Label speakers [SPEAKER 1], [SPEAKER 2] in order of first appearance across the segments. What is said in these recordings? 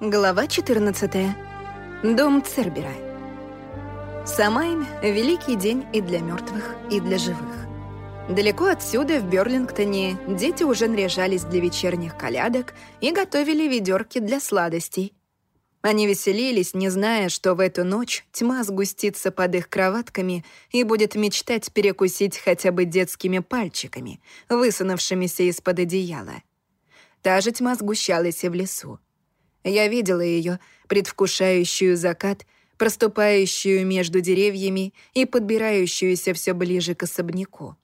[SPEAKER 1] Глава 14. Дом Цербера. Самайн — великий день и для мертвых, и для живых. Далеко отсюда, в Берлингтоне, дети уже наряжались для вечерних колядок и готовили ведерки для сладостей. Они веселились, не зная, что в эту ночь тьма сгустится под их кроватками и будет мечтать перекусить хотя бы детскими пальчиками, высунувшимися из-под одеяла. Та же тьма сгущалась и в лесу. Я видела ее, предвкушающую закат, проступающую между деревьями и подбирающуюся все ближе к особняку.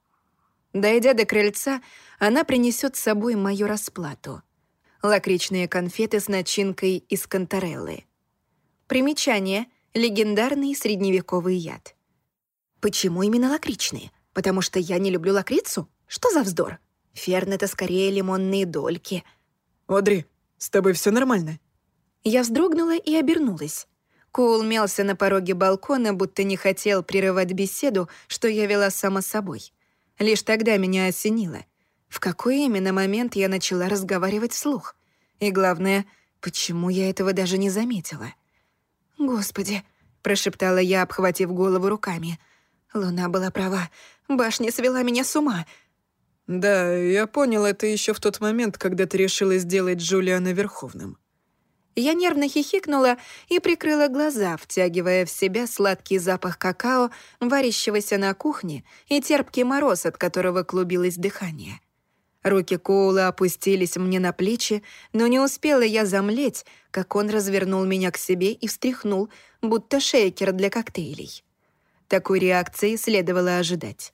[SPEAKER 1] Дойдя до крыльца, она принесет с собой мою расплату. Лакричные конфеты с начинкой из кантореллы. Примечание — легендарный средневековый яд. Почему именно лакричные? Потому что я не люблю лакрицу? Что за вздор? Ферн — это скорее лимонные дольки.
[SPEAKER 2] «Одри, с тобой все нормально?»
[SPEAKER 1] Я вздрогнула и обернулась. Коул мялся на пороге балкона, будто не хотел прерывать беседу, что я вела сама собой. Лишь тогда меня осенило. В какой именно момент я начала разговаривать вслух? И главное, почему я этого даже не заметила? «Господи!» — прошептала я, обхватив голову руками. Луна была права. Башня свела меня с ума.
[SPEAKER 2] «Да, я понял это еще в тот момент, когда ты решила сделать Джулиана Верховным»,
[SPEAKER 1] я нервно хихикнула и прикрыла глаза, втягивая в себя сладкий запах какао, варящегося на кухне, и терпкий мороз, от которого клубилось дыхание. Руки Коула опустились мне на плечи, но не успела я замлеть, как он развернул меня к себе и встряхнул, будто шейкер для коктейлей. Такой реакции следовало ожидать.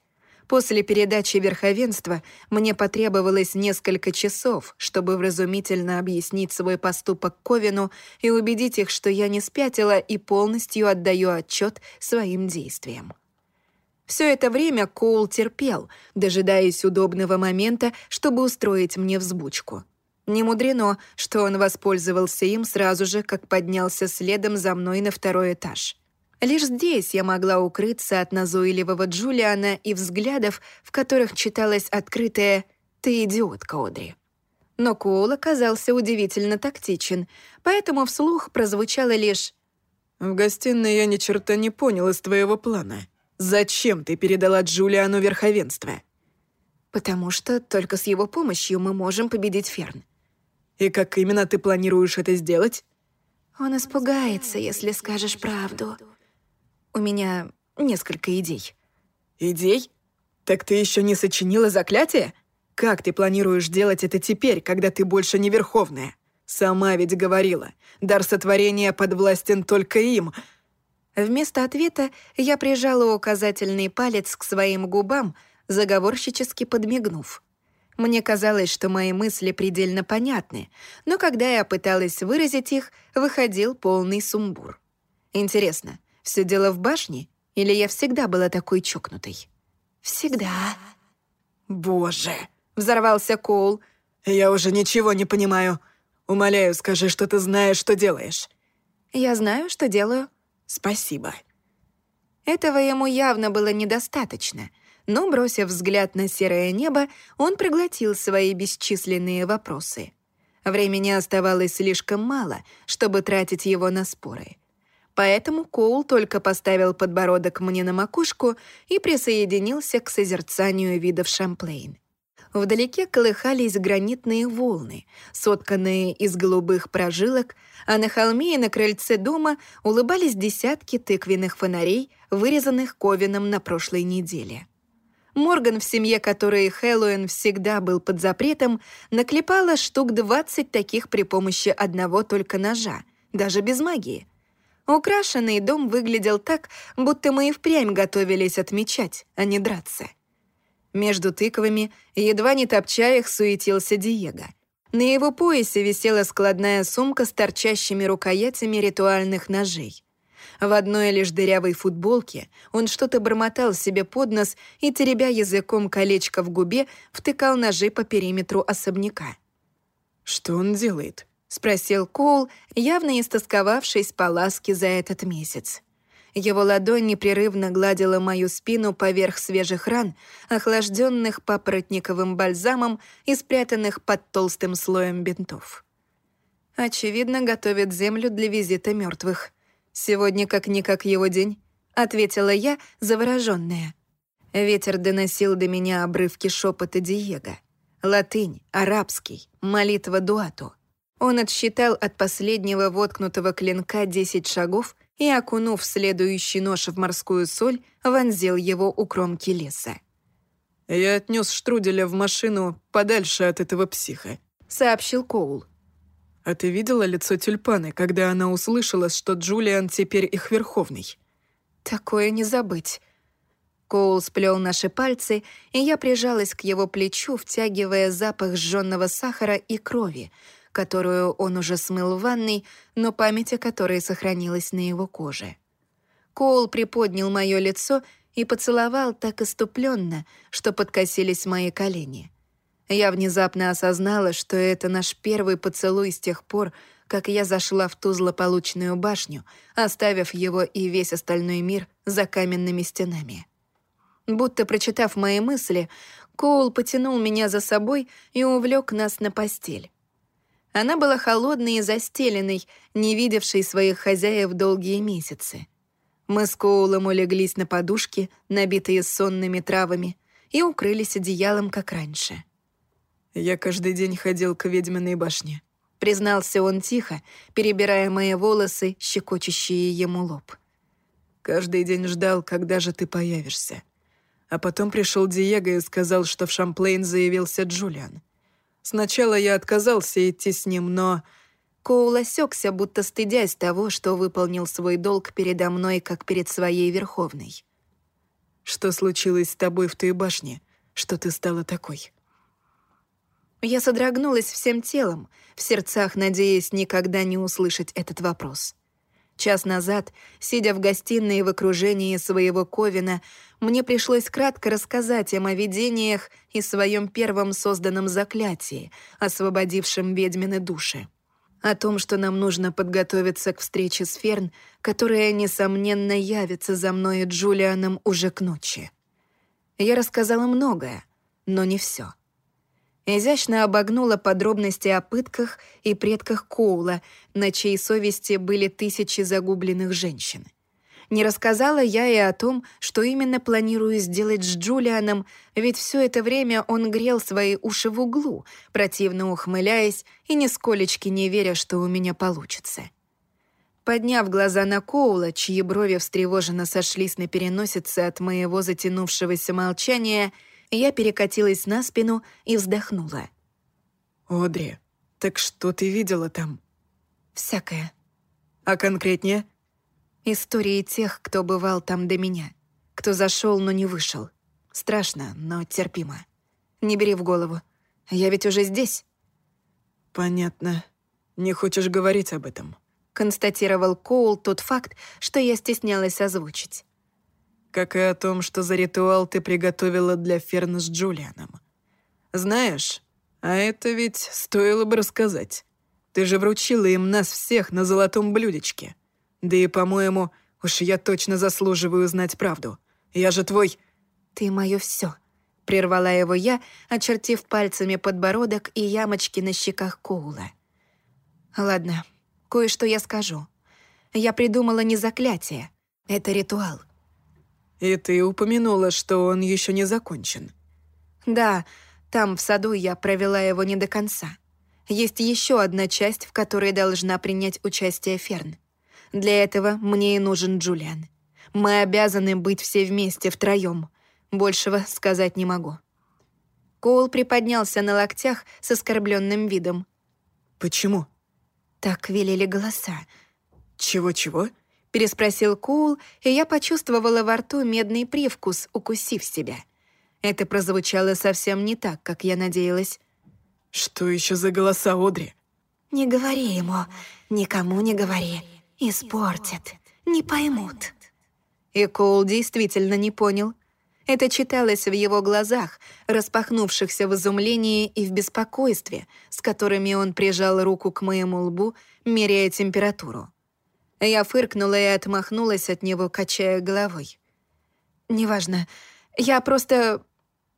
[SPEAKER 1] После передачи верховенства мне потребовалось несколько часов, чтобы вразумительно объяснить свой поступок Ковину и убедить их, что я не спятила и полностью отдаю отчет своим действиям. Все это время Коул терпел, дожидаясь удобного момента, чтобы устроить мне взбучку. Не мудрено, что он воспользовался им сразу же, как поднялся следом за мной на второй этаж. Лишь здесь я могла укрыться от назойливого Джулиана и взглядов, в которых читалось открытое «Ты идиотка, Одри». Но Коул оказался удивительно тактичен, поэтому вслух прозвучало лишь
[SPEAKER 2] «В гостиной я ни черта не понял из твоего плана. Зачем ты передала Джулиану верховенство?»
[SPEAKER 1] «Потому что только с его помощью мы можем победить Ферн».
[SPEAKER 2] «И как именно ты планируешь это сделать?»
[SPEAKER 1] «Он испугается, если скажешь правду», у меня несколько идей».
[SPEAKER 2] «Идей? Так ты еще не сочинила заклятие? Как ты планируешь делать это теперь, когда ты больше не Верховная? Сама ведь говорила, дар сотворения подвластен только им».
[SPEAKER 1] Вместо ответа я прижала указательный палец к своим губам, заговорщически подмигнув. Мне казалось, что мои мысли предельно понятны, но когда я пыталась выразить их, выходил полный сумбур. Интересно, все дело в башне? Или я всегда была такой чокнутой? Всегда.
[SPEAKER 2] Боже,
[SPEAKER 1] взорвался Коул.
[SPEAKER 2] Я уже ничего не понимаю. Умоляю, скажи, что ты знаешь, что делаешь.
[SPEAKER 1] Я знаю, что делаю.
[SPEAKER 2] Спасибо.
[SPEAKER 1] Этого ему явно было недостаточно, но, бросив взгляд на серое небо, он проглотил свои бесчисленные вопросы. Времени оставалось слишком мало, чтобы тратить его на споры. Поэтому Коул только поставил подбородок мне на макушку и присоединился к созерцанию видов Шамплейн. Вдалеке колыхались гранитные волны, сотканные из голубых прожилок, а на холме и на крыльце дома улыбались десятки тыквенных фонарей, вырезанных Ковином на прошлой неделе. Морган, в семье которой Хэллоуин всегда был под запретом, наклепала штук 20 таких при помощи одного только ножа, даже без магии. Украшенный дом выглядел так, будто мы и впрямь готовились отмечать, а не драться. Между тыквами, едва не топча их, суетился Диего. На его поясе висела складная сумка с торчащими рукоятями ритуальных ножей. В одной лишь дырявой футболке он что-то бормотал себе под нос и, теребя языком колечко в губе, втыкал ножи по периметру особняка.
[SPEAKER 2] «Что он делает?»
[SPEAKER 1] — спросил Коул, явно истосковавшись по ласке за этот месяц. Его ладонь непрерывно гладила мою спину поверх свежих ран, охлажденных папоротниковым бальзамом и спрятанных под толстым слоем бинтов. Очевидно, готовит землю для визита мертвых. Сегодня как-никак его день, ответила я, заворожённая. Ветер доносил до меня обрывки шепота Диего. Латынь, арабский, молитва дуату. Он отсчитал от последнего воткнутого клинка десять шагов и, окунув следующий нож в морскую соль, вонзил его у кромки леса.
[SPEAKER 2] «Я отнес Штруделя в машину подальше от этого психа», —
[SPEAKER 1] сообщил Коул.
[SPEAKER 2] «А ты видела лицо тюльпаны, когда она услышала, что Джулиан теперь их верховный?»
[SPEAKER 1] «Такое не забыть». Коул сплел наши пальцы, и я прижалась к его плечу, втягивая запах сжённого сахара и крови, которую он уже смыл в ванной, но память о которой сохранилась на его коже. Коул приподнял мое лицо и поцеловал так иступленно, что подкосились мои колени. Я внезапно осознала, что это наш первый поцелуй с тех пор, как я зашла в ту злополучную башню, оставив его и весь остальной мир за каменными стенами. Будто прочитав мои мысли, Коул потянул меня за собой и увлек нас на постель. Она была холодной и застеленной, не видевшей своих хозяев долгие месяцы. Мы с Коулом улеглись на подушке, набитые сонными травами, и укрылись одеялом, как раньше.
[SPEAKER 2] «Я каждый день ходил к ведьминой башне», —
[SPEAKER 1] признался он тихо, перебирая мои волосы, щекочущие ему лоб.
[SPEAKER 2] «Каждый день ждал, когда же ты появишься. А потом пришел Диего и сказал, что в Шамплейн заявился Джулиан. Сначала я отказался идти с ним, но...»
[SPEAKER 1] Коул осекся, будто стыдясь того, что выполнил свой долг передо мной, как перед своей Верховной.
[SPEAKER 2] «Что случилось с тобой в той башне? Что ты стала такой?»
[SPEAKER 1] Я содрогнулась всем телом, в сердцах надеясь никогда не услышать этот вопрос. Час назад, сидя в гостиной в окружении своего Ковина, мне пришлось кратко рассказать им о видениях и своем первом созданном заклятии, освободившем ведьмины души. О том, что нам нужно подготовиться к встрече с Ферн, которая, несомненно, явится за мной и Джулианом уже к ночи. Я рассказала многое, но не все изящно обогнула подробности о пытках и предках Коула, на чьей совести были тысячи загубленных женщин. Не рассказала я и о том, что именно планирую сделать с Джулианом, ведь все это время он грел свои уши в углу, противно ухмыляясь и нисколечки не веря, что у меня получится. Подняв глаза на Коула, чьи брови встревоженно сошлись на переносице от моего затянувшегося молчания — я перекатилась на спину и вздохнула.
[SPEAKER 2] «Одри, так что ты видела там?»
[SPEAKER 1] «Всякое».
[SPEAKER 2] «А конкретнее?»
[SPEAKER 1] «Истории тех, кто бывал там до меня. Кто зашел, но не вышел. Страшно, но терпимо. Не бери в голову. Я ведь уже здесь».
[SPEAKER 2] «Понятно. Не хочешь говорить об этом?»
[SPEAKER 1] констатировал Коул тот факт, что я стеснялась озвучить
[SPEAKER 2] как и о том, что за ритуал ты приготовила для Ферна с Джулианом. Знаешь, а это ведь стоило бы рассказать. Ты же вручила им нас всех на золотом блюдечке. Да и, по-моему, уж я точно заслуживаю знать правду. Я же твой...»
[SPEAKER 1] «Ты мое все, прервала его я, очертив пальцами подбородок и ямочки на щеках Коула. «Ладно, кое-что я скажу. Я придумала не заклятие. Это ритуал.
[SPEAKER 2] И ты упомянула, что он еще не закончен.
[SPEAKER 1] Да, там, в саду, я провела его не до конца. Есть еще одна часть, в которой должна принять участие Ферн. Для этого мне и нужен Джулиан. Мы обязаны быть все вместе, втроем. Большего сказать не могу. Коул приподнялся на локтях с оскорбленным видом.
[SPEAKER 2] «Почему?»
[SPEAKER 1] Так велели голоса.
[SPEAKER 2] «Чего-чего?»
[SPEAKER 1] переспросил Коул, и я почувствовала во рту медный привкус, укусив себя. Это прозвучало совсем не так, как я надеялась.
[SPEAKER 2] «Что еще за голоса, Одри?»
[SPEAKER 1] «Не говори ему, никому не говори. Испортят, не поймут». И Коул действительно не понял. Это читалось в его глазах, распахнувшихся в изумлении и в беспокойстве, с которыми он прижал руку к моему лбу, меряя температуру. Я фыркнула и отмахнулась от него, качая головой. «Неважно. Я просто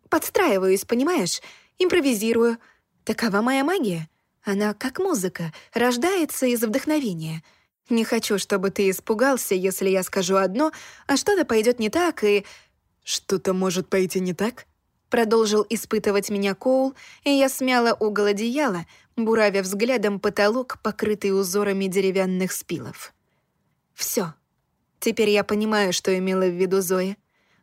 [SPEAKER 1] подстраиваюсь, понимаешь? Импровизирую. Такова моя магия. Она как музыка, рождается из вдохновения. Не хочу, чтобы ты испугался, если я скажу одно, а что-то пойдет не так, и...
[SPEAKER 2] Что-то может пойти не так?
[SPEAKER 1] Продолжил испытывать меня Коул, и я смяла угол одеяла, буравя взглядом потолок, покрытый узорами деревянных спилов. Все. Теперь я понимаю, что имела в виду Зоя.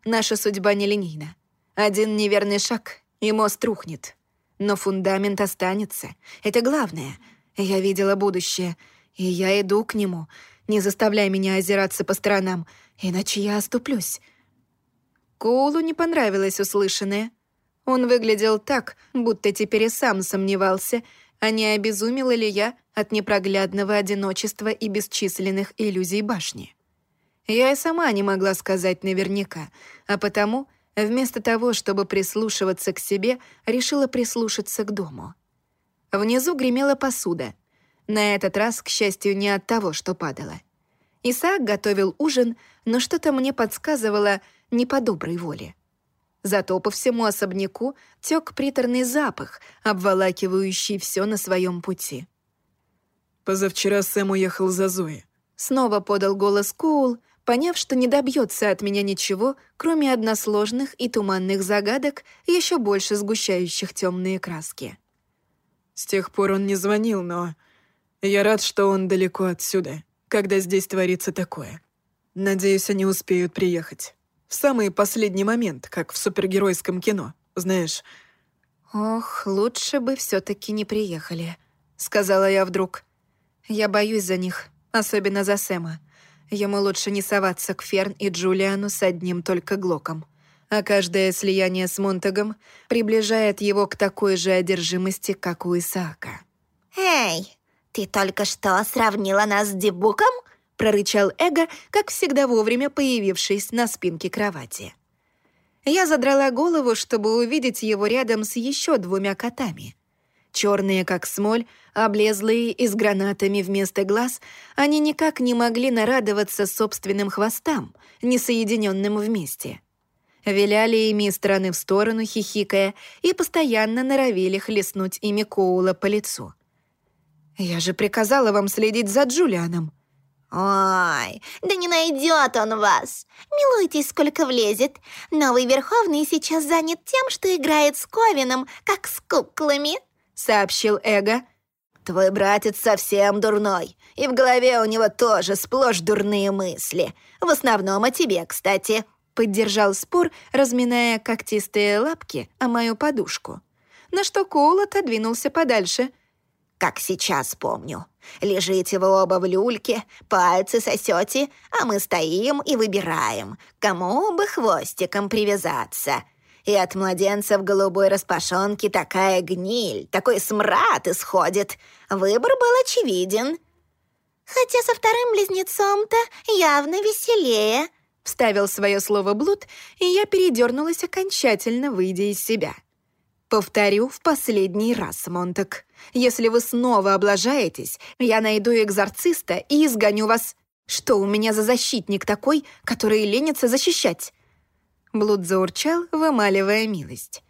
[SPEAKER 1] Наша судьба нелинейна. Один неверный шаг, и мост рухнет. Но фундамент останется. Это главное. Я видела будущее, и я иду к нему. Не заставляй меня озираться по сторонам, иначе я оступлюсь. Коулу не понравилось услышанное. Он выглядел так, будто теперь и сам сомневался, а не обезумела ли я от непроглядного одиночества и бесчисленных иллюзий башни. Я и сама не могла сказать наверняка, а потому — Вместо того, чтобы прислушиваться к себе, решила прислушаться к дому. Внизу гремела посуда. На этот раз, к счастью, не от того, что падало. Исаак готовил ужин, но что-то мне подсказывало не по доброй воле. Зато по всему особняку тек приторный запах, обволакивающий все на своем пути.
[SPEAKER 2] «Позавчера Сэм уехал за Зоей», —
[SPEAKER 1] снова подал голос Коул, поняв, что не добьется от меня ничего, кроме односложных и туманных загадок, еще больше сгущающих темные краски.
[SPEAKER 2] С тех пор он не звонил, но я рад, что он далеко отсюда, когда здесь творится такое. Надеюсь, они успеют приехать. В самый последний момент, как в супергеройском кино, знаешь.
[SPEAKER 1] «Ох, лучше бы все таки не приехали», — сказала я вдруг. «Я боюсь за них, особенно за Сэма. Ему лучше не соваться к Ферн и Джулиану с одним только Глоком. А каждое слияние с Монтагом приближает его к такой же одержимости, как у Исаака.
[SPEAKER 3] «Эй, ты только что сравнила нас с Дебуком?»
[SPEAKER 1] прорычал Эго, как всегда вовремя появившись на спинке кровати. Я задрала голову, чтобы увидеть его рядом с еще двумя котами. Черные, как смоль, облезлые и с гранатами вместо глаз, они никак не могли нарадоваться собственным хвостам, не соединенным вместе. Виляли ими стороны в сторону, хихикая, и постоянно норовили хлестнуть ими Коула по лицу. «Я же приказала вам следить за Джулианом»,
[SPEAKER 3] «Ой, да не найдет он вас! Милуйтесь, сколько влезет. Новый Верховный сейчас занят тем, что играет с Ковином, как с куклами», —
[SPEAKER 1] сообщил Эго,
[SPEAKER 3] Твой братец совсем дурной, и в голове у него тоже сплошь дурные мысли. В основном о тебе, кстати».
[SPEAKER 1] Поддержал спор, разминая когтистые лапки о мою подушку. На что Коул отодвинулся подальше.
[SPEAKER 3] «Как сейчас помню. Лежите вы оба в люльке, пальцы сосете, а мы стоим и выбираем, кому бы хвостиком привязаться». И от младенца в голубой распашонке такая гниль, такой смрад исходит. Выбор был очевиден. Хотя со вторым близнецом-то явно веселее.
[SPEAKER 1] Вставил свое слово Блуд, и я передернулась окончательно, выйдя из себя. Повторю в последний раз, Монтак. Если вы снова облажаетесь, я найду экзорциста и изгоню вас. Что у меня за защитник такой, который ленится защищать? Блуд заурчал, вымаливая милость.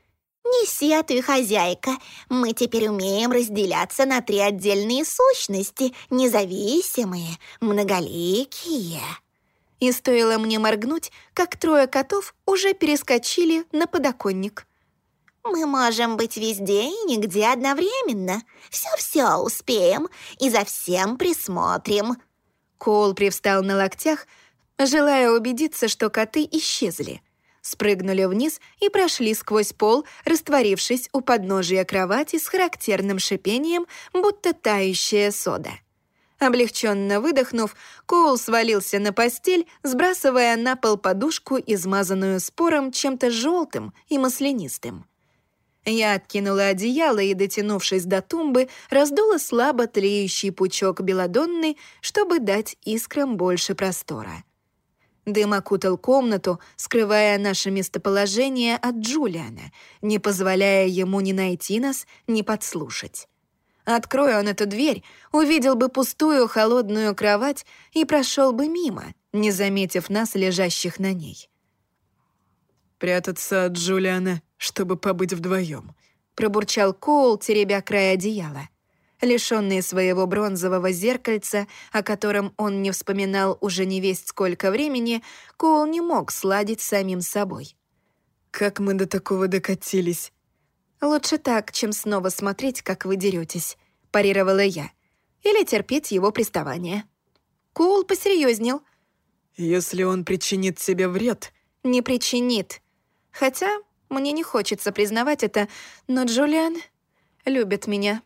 [SPEAKER 3] «Не сетуй, хозяйка. Мы теперь умеем разделяться на три отдельные сущности, независимые, многоликие».
[SPEAKER 1] И стоило мне моргнуть, как трое котов уже перескочили на подоконник.
[SPEAKER 3] «Мы можем быть везде и нигде одновременно. Все-все успеем и за всем присмотрим».
[SPEAKER 1] Коул привстал на локтях, желая убедиться, что коты исчезли — спрыгнули вниз и прошли сквозь пол, растворившись у подножия кровати с характерным шипением, будто тающая сода. Облегченно выдохнув, Коул свалился на постель, сбрасывая на пол подушку, измазанную спором чем-то желтым и маслянистым. Я откинула одеяло и, дотянувшись до тумбы, раздула слабо тлеющий пучок белодонны, чтобы дать искрам больше простора. Дым окутал комнату, скрывая наше местоположение от Джулиана, не позволяя ему ни найти нас, ни подслушать. Откроя он эту дверь, увидел бы пустую холодную кровать и прошел бы мимо, не заметив нас, лежащих на ней.
[SPEAKER 2] «Прятаться от Джулиана, чтобы побыть вдвоем», —
[SPEAKER 1] пробурчал Коул, теребя край одеяла. Лишённый своего бронзового зеркальца, о котором он не вспоминал уже не весть сколько времени, Коул не мог сладить самим собой.
[SPEAKER 2] «Как мы до такого докатились?»
[SPEAKER 1] «Лучше так, чем снова смотреть, как вы деретесь», — парировала я. «Или терпеть его приставание». Коул посерьезнел.
[SPEAKER 2] «Если он причинит себе вред...»
[SPEAKER 1] «Не причинит. Хотя мне не хочется признавать это, но Джулиан любит меня.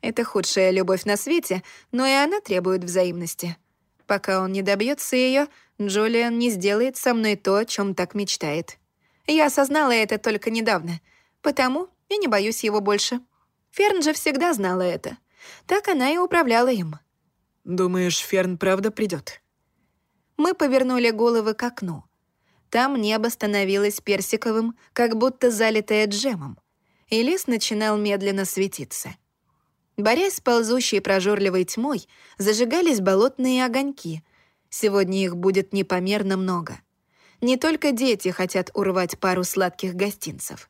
[SPEAKER 1] Это худшая любовь на свете, но и она требует взаимности. Пока он не добьется ее, Джулиан не сделает со мной то, о чем так мечтает. Я осознала это только недавно, потому и не боюсь его больше. Ферн же всегда знала это. Так она и управляла им.
[SPEAKER 2] «Думаешь, Ферн правда придет?
[SPEAKER 1] Мы повернули головы к окну. Там небо становилось персиковым, как будто залитое джемом, и лес начинал медленно светиться. Борясь с ползущей прожорливой тьмой, зажигались болотные огоньки. Сегодня их будет непомерно много. Не только дети хотят урвать пару сладких гостинцев.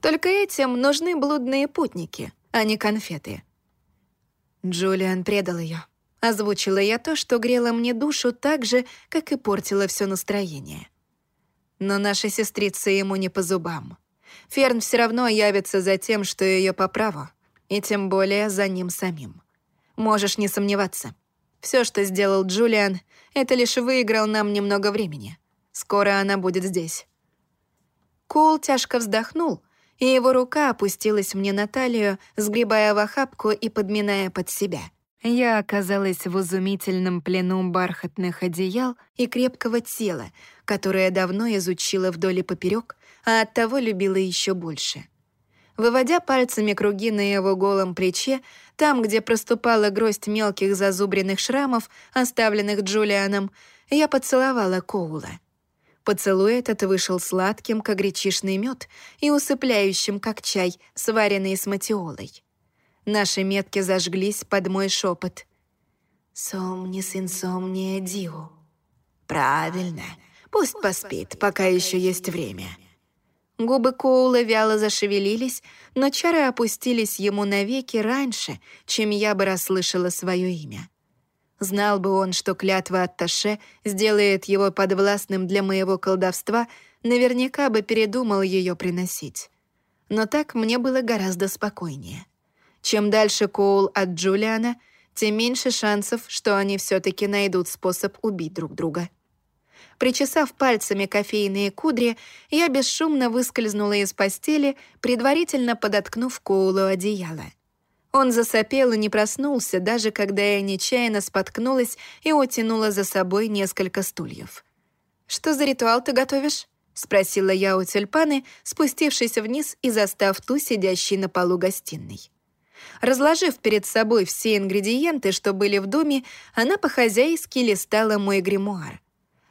[SPEAKER 1] Только этим нужны блудные путники, а не конфеты. Джулиан предал ее. Озвучила я то, что грело мне душу так же, как и портило все настроение. Но наша сестрица ему не по зубам. Ферн все равно явится за тем, что ее по праву, и тем более за ним самим. Можешь не сомневаться. Все, что сделал Джулиан, это лишь выиграл нам немного времени. Скоро она будет здесь. Коул тяжко вздохнул, и его рука опустилась мне на талию, сгребая в охапку и подминая под себя — я оказалась в изумительном плену бархатных одеял и крепкого тела, которое давно изучила вдоль и поперек, а оттого любила еще больше. Выводя пальцами круги на его голом плече, там, где проступала гроздь мелких зазубренных шрамов, оставленных Джулианом, я поцеловала Коула. Поцелуй этот вышел сладким, как гречишный мед, и усыпляющим, как чай, сваренный с матиолой. Наши метки зажглись под мой шепот. «Сомнис инсомния дио». «Правильно. Пусть поспит, пока еще есть время». Губы Коула вяло зашевелились, но чары опустились ему навеки раньше, чем я бы расслышала свое имя. Знал бы он, что клятва от Таше сделает его подвластным для моего колдовства, наверняка бы передумал ее приносить. Но так мне было гораздо спокойнее. Чем дальше Коул от Джулиана, тем меньше шансов, что они все таки найдут способ убить друг друга. Причесав пальцами кофейные кудри, я бесшумно выскользнула из постели, предварительно подоткнув Коулу одеяло. Он засопел и не проснулся, даже когда я нечаянно споткнулась и утянула за собой несколько стульев. «Что за ритуал ты готовишь?» — спросила я у тюльпаны, спустившись вниз и застав ту, сидящей на полу гостиной. Разложив перед собой все ингредиенты, что были в доме, она по-хозяйски листала мой гримуар.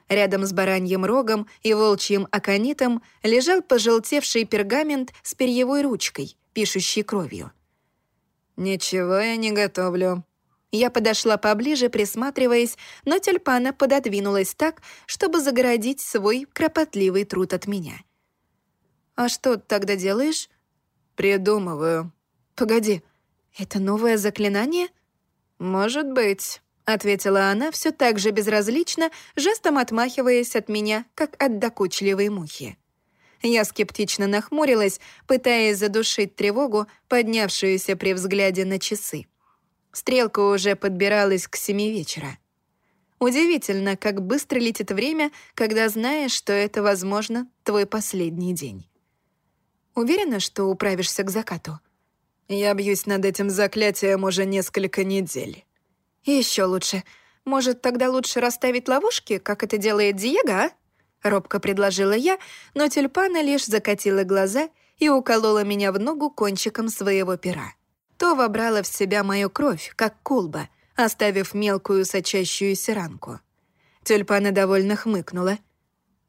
[SPEAKER 1] Рядом с бараньим рогом и волчьим аконитом лежал пожелтевший пергамент с перьевой ручкой, пишущей кровью. «Ничего я не готовлю». Я подошла поближе, присматриваясь, но тюльпана пододвинулась так, чтобы загородить свой кропотливый труд от меня. «А что тогда делаешь?» «Придумываю». «Погоди, «Это новое заклинание?» «Может быть», — ответила она все так же безразлично, жестом отмахиваясь от меня, как от докучливой мухи. Я скептично нахмурилась, пытаясь задушить тревогу, поднявшуюся при взгляде на часы. Стрелка уже подбиралась к семи вечера. Удивительно, как быстро летит время, когда знаешь, что это, возможно, твой последний день. Уверена, что управишься к закату? Я бьюсь над этим заклятием уже несколько недель. Еще лучше. Может, тогда лучше расставить ловушки, как это делает Диего, а? Робко предложила я, но тюльпана лишь закатила глаза и уколола меня в ногу кончиком своего пера. То вобрала в себя мою кровь, как колба, оставив мелкую сочащуюся ранку. Тюльпана довольно хмыкнула.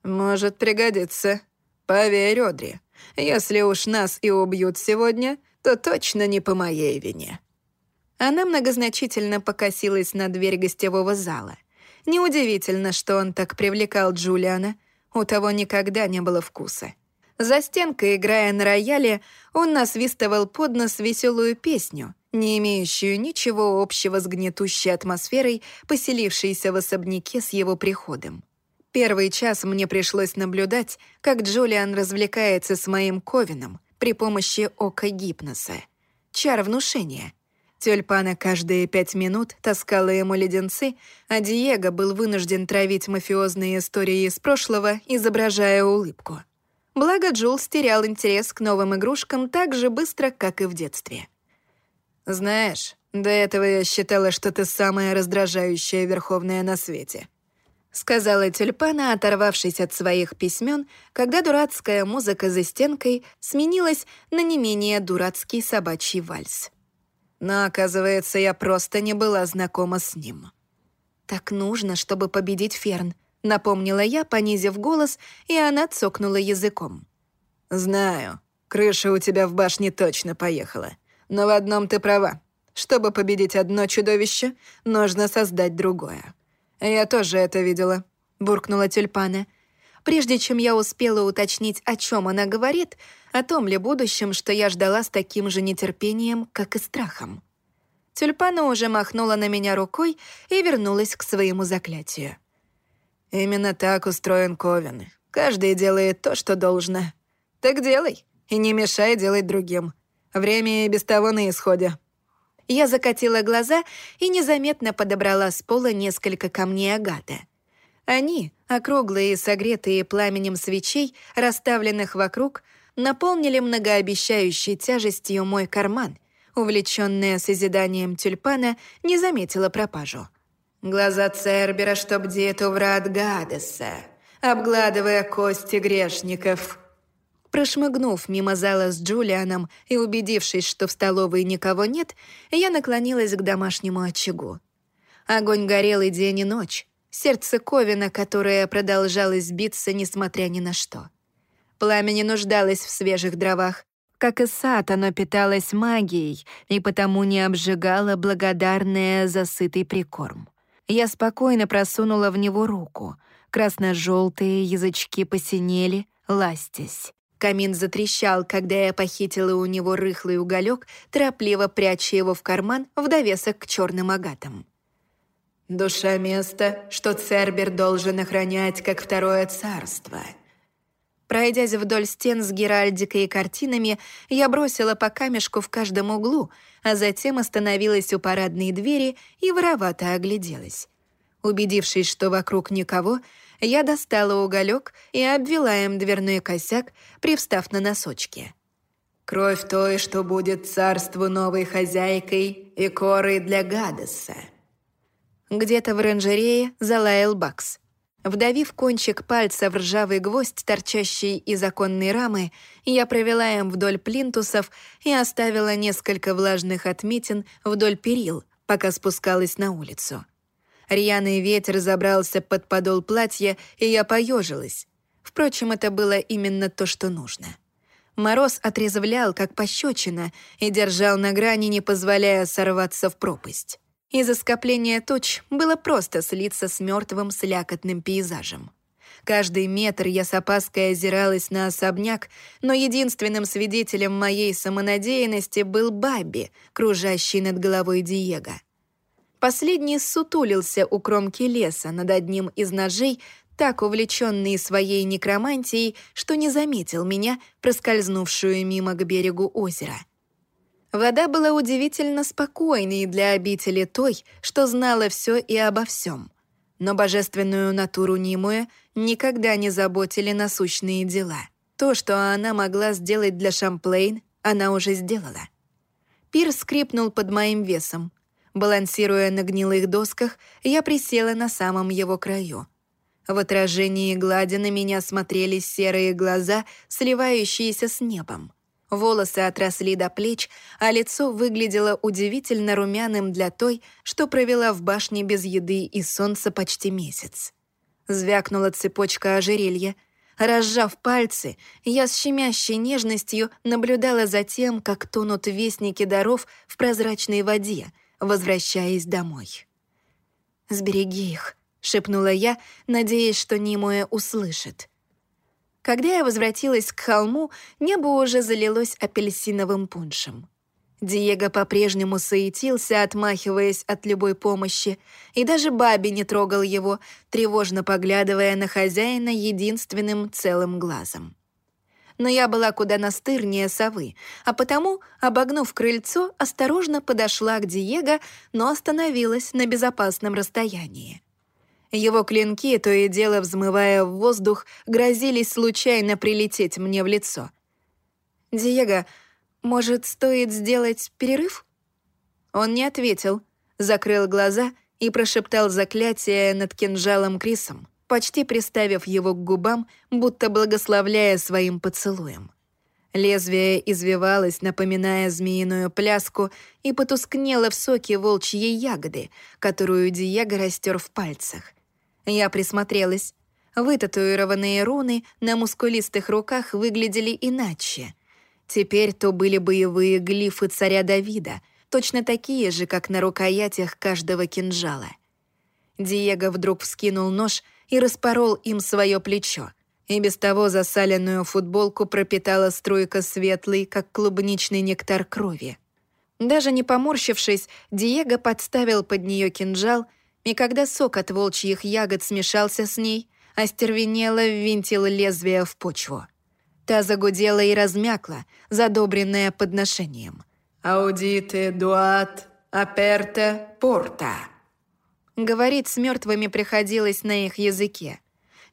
[SPEAKER 1] «Может пригодиться. Поверь, Одри, если уж нас и убьют сегодня, то точно не по моей вине». Она многозначительно покосилась на дверь гостевого зала. Неудивительно, что он так привлекал Джулиана. У того никогда не было вкуса. За стенкой, играя на рояле, он насвистывал под нос веселую песню, не имеющую ничего общего с гнетущей атмосферой, поселившейся в особняке с его приходом. Первый час мне пришлось наблюдать, как Джулиан развлекается с моим Ковином при помощи ока гипноса. Чар внушения. Тюльпана каждые пять минут таскала ему леденцы, а Диего был вынужден травить мафиозные истории из прошлого, изображая улыбку. Благо Джул терял интерес к новым игрушкам так же быстро, как и в детстве. «Знаешь, до этого я считала, что ты самая раздражающая Верховная на свете», — сказала тюльпана, оторвавшись от своих письмен, когда дурацкая музыка за стенкой сменилась на не менее дурацкий собачий вальс. Но, оказывается, я просто не была знакома с ним. «Так нужно, чтобы победить Ферн», — напомнила я, понизив голос, и она цокнула языком. «Знаю, крыша у тебя в башне точно поехала. Но в одном ты права. Чтобы победить одно чудовище, нужно создать другое. «Я тоже это видела», — буркнула тюльпана. Прежде чем я успела уточнить, о чем она говорит, о том ли будущем, что я ждала с таким же нетерпением, как и страхом. Тюльпана уже махнула на меня рукой и вернулась к своему заклятию. «Именно так устроен Ковен. Каждый делает то, что должно. Так делай, и не мешай делать другим. Время и без того на исходе». Я закатила глаза и незаметно подобрала с пола несколько камней агата. Они, округлые и согретые пламенем свечей, расставленных вокруг, наполнили многообещающей тяжестью мой карман. Увлечённая созиданием тюльпана, не заметила пропажу. Глаза Цербера, что бдит у врат Гадеса, обгладывая кости грешников — Прошмыгнув мимо зала с Джулианом и убедившись, что в столовой никого нет, я наклонилась к домашнему очагу. Огонь горел и день, и ночь. Сердце Ковина, которое продолжалось биться, несмотря ни на что. Пламя не нуждалось в свежих дровах. Как и сад, оно питалось магией и потому не обжигало благодарное за сытый прикорм. Я спокойно просунула в него руку. Красно-желтые язычки посинели, ластясь. Камин затрещал, когда я похитила у него рыхлый уголек, торопливо пряча его в карман в довесок к черным агатам. «Душа места, что Цербер должен охранять, как второе царство». Пройдясь вдоль стен с геральдикой и картинами, я бросила по камешку в каждом углу, а затем остановилась у парадной двери и воровато огляделась. Убедившись, что вокруг никого, я достала уголек и обвела им дверной косяк, привстав на носочки. «Кровь той, что будет царству новой хозяйкой и корой для Гадеса». Где-то в оранжерее залаял Бакс. Вдавив кончик пальца в ржавый гвоздь, торчащий из оконной рамы, я провела им вдоль плинтусов и оставила несколько влажных отметин вдоль перил, пока спускалась на улицу. Рьяный ветер забрался под подол платья, и я поежилась. Впрочем, это было именно то, что нужно. Мороз отрезвлял, как пощечина, и держал на грани, не позволяя сорваться в пропасть. Из-за скопления туч было просто слиться с мертвым слякотным пейзажем. Каждый метр я с опаской озиралась на особняк, но единственным свидетелем моей самонадеянности был Бабби, кружащий над головой Диего. Последний сутулился у кромки леса над одним из ножей, так увлеченный своей некромантией, что не заметил меня, проскользнувшую мимо к берегу озера. Вода была удивительно спокойной для обители той, что знала все и обо всем. Но божественную натуру Нимуя никогда не заботили насущные дела. То, что она могла сделать для Шамплейн, она уже сделала. Пир скрипнул под моим весом, Балансируя на гнилых досках, я присела на самом его краю. В отражении глади на меня смотрели серые глаза, сливающиеся с небом. Волосы отросли до плеч, а лицо выглядело удивительно румяным для той, что провела в башне без еды и солнца почти месяц. Звякнула цепочка ожерелья. Разжав пальцы, я с щемящей нежностью наблюдала за тем, как тонут вестники даров в прозрачной воде — возвращаясь домой. «Сбереги их», — шепнула я, надеясь, что Нимуэ услышит. Когда я возвратилась к холму, небо уже залилось апельсиновым пуншем. Диего по-прежнему суетился, отмахиваясь от любой помощи, и даже Баби не трогал его, тревожно поглядывая на хозяина единственным целым глазом. Но я была куда настырнее совы, а потому, обогнув крыльцо, осторожно подошла к Диего, но остановилась на безопасном расстоянии. Его клинки, то и дело взмывая в воздух, грозились случайно прилететь мне в лицо. «Диего, может, стоит сделать перерыв?» Он не ответил, закрыл глаза и прошептал заклятие над кинжалом Крисом, почти приставив его к губам, будто благословляя своим поцелуем. Лезвие извивалось, напоминая змеиную пляску, и потускнело в соке волчьей ягоды, которую Диего растер в пальцах. Я присмотрелась. Вытатуированные руны на мускулистых руках выглядели иначе. Теперь то были боевые глифы царя Давида, точно такие же, как на рукоятях каждого кинжала. Диего вдруг вскинул нож и распорол им свое плечо, и без того засаленную футболку пропитала струйка светлой, как клубничный нектар крови. Даже не поморщившись, Диего подставил под нее кинжал, и когда сок от волчьих ягод смешался с ней, остервенело ввинтил лезвие в почву. Та загудела и размякла, задобренная подношением.
[SPEAKER 2] «Аудите дуат аперте порта».
[SPEAKER 1] Говорить с мертвыми приходилось на их языке.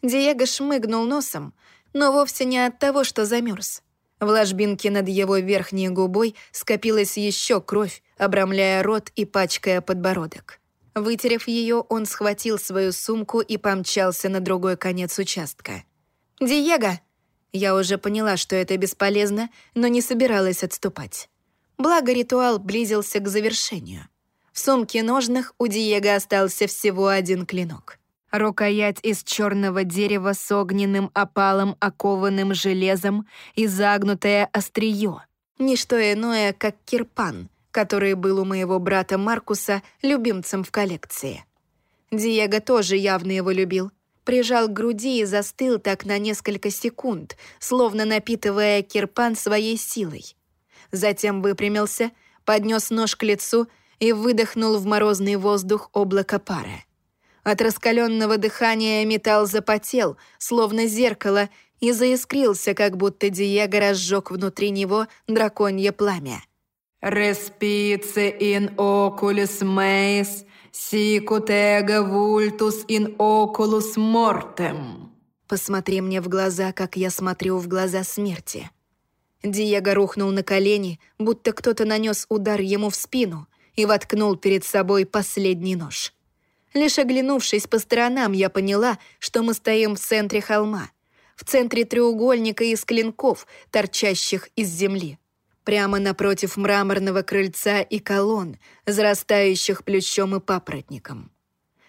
[SPEAKER 1] Диего шмыгнул носом, но вовсе не от того, что замерз. В ложбинке над его верхней губой скопилась еще кровь, обрамляя рот и пачкая подбородок. Вытерев ее, он схватил свою сумку и помчался на другой конец участка. «Диего!» Я уже поняла, что это бесполезно, но не собиралась отступать. Благо ритуал близился к завершению. В сумке ножных у Диего остался всего один клинок. Рукоять из черного дерева с огненным опалом, окованным железом и загнутое острие. Ничто иное, как кирпан, который был у моего брата Маркуса любимцем в коллекции. Диего тоже явно его любил, прижал к груди и застыл так на несколько секунд, словно напитывая кирпан своей силой. Затем выпрямился, поднес нож к лицу и выдохнул в морозный воздух облако пара. От раскаленного дыхания металл запотел, словно зеркало, и заискрился, как будто Диего разжег внутри него драконье пламя.
[SPEAKER 2] «Респице ин окулис мейс, «Сикутега вультус ин окулус мортем».
[SPEAKER 1] Посмотри мне в глаза, как я смотрю в глаза смерти. Диего рухнул на колени, будто кто-то нанес удар ему в спину и воткнул перед собой последний нож. Лишь оглянувшись по сторонам, я поняла, что мы стоим в центре холма, в центре треугольника из клинков, торчащих из земли прямо напротив мраморного крыльца и колонн, зарастающих плющом и папоротником.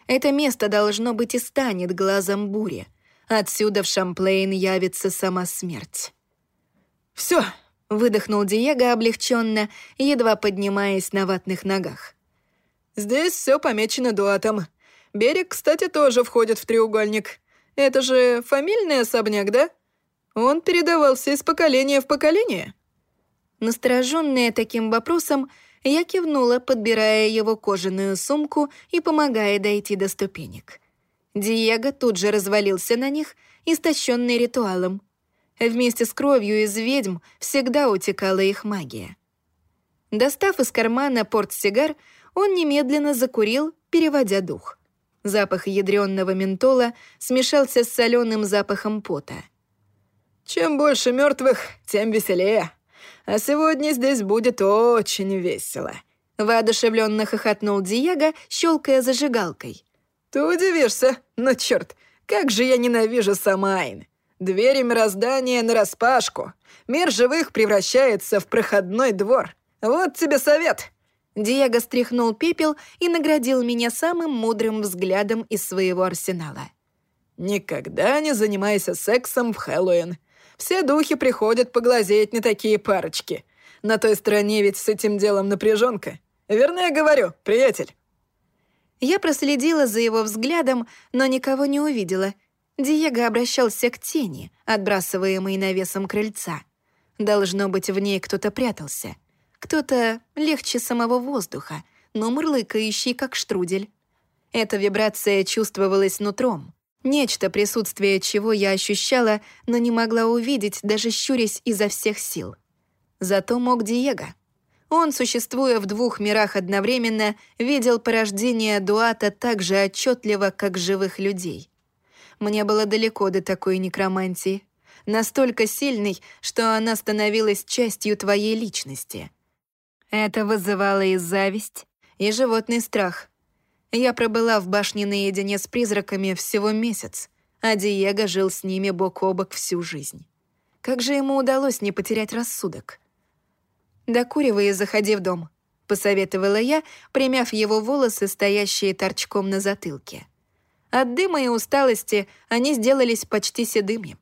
[SPEAKER 1] Это место должно быть и станет глазом бури. Отсюда в Шамплейн явится сама смерть.
[SPEAKER 2] «Все!»
[SPEAKER 1] — выдохнул Диего облегченно, едва поднимаясь на ватных ногах.
[SPEAKER 2] «Здесь все помечено дуатом. Берег, кстати, тоже входит в треугольник. Это же фамильный особняк, да? Он передавался из поколения в поколение».
[SPEAKER 1] Настороженная таким вопросом, я кивнула, подбирая его кожаную сумку и помогая дойти до ступенек. Диего тут же развалился на них, истощенный ритуалом. Вместе с кровью из ведьм всегда утекала их магия. Достав из кармана портсигар, он немедленно закурил, переводя дух. Запах ядрённого ментола смешался с соленым запахом пота.
[SPEAKER 2] «Чем больше мертвых, тем веселее», а сегодня здесь будет очень весело».
[SPEAKER 1] Воодушевленно хохотнул Диего, щелкая зажигалкой.
[SPEAKER 2] «Ты удивишься, но черт, как же я ненавижу Самайн. Двери мироздания нараспашку. Мир живых превращается в проходной двор. Вот тебе совет».
[SPEAKER 1] Диего стряхнул пепел и наградил меня самым мудрым взглядом из своего арсенала.
[SPEAKER 2] «Никогда не занимайся сексом в Хэллоуин. Все духи приходят поглазеть на такие парочки. На той стороне ведь с этим делом напряженка. Верно я говорю, приятель?»
[SPEAKER 1] Я проследила за его взглядом, но никого не увидела. Диего обращался к тени, отбрасываемой навесом крыльца. Должно быть, в ней кто-то прятался. Кто-то легче самого воздуха, но мурлыкающий, как штрудель. Эта вибрация чувствовалась нутром. Нечто, присутствие чего я ощущала, но не могла увидеть, даже щурясь изо всех сил. Зато мог Диего. Он, существуя в двух мирах одновременно, видел порождение Дуата так же отчетливо, как живых людей. Мне было далеко до такой некромантии. Настолько сильной, что она становилась частью твоей личности. Это вызывало и зависть, и животный страх — я пробыла в башне наедине с призраками всего месяц, а Диего жил с ними бок о бок всю жизнь. Как же ему удалось не потерять рассудок? «Докуривай и заходи в дом», — посоветовала я, примяв его волосы, стоящие торчком на затылке. От дыма и усталости они сделались почти седыми.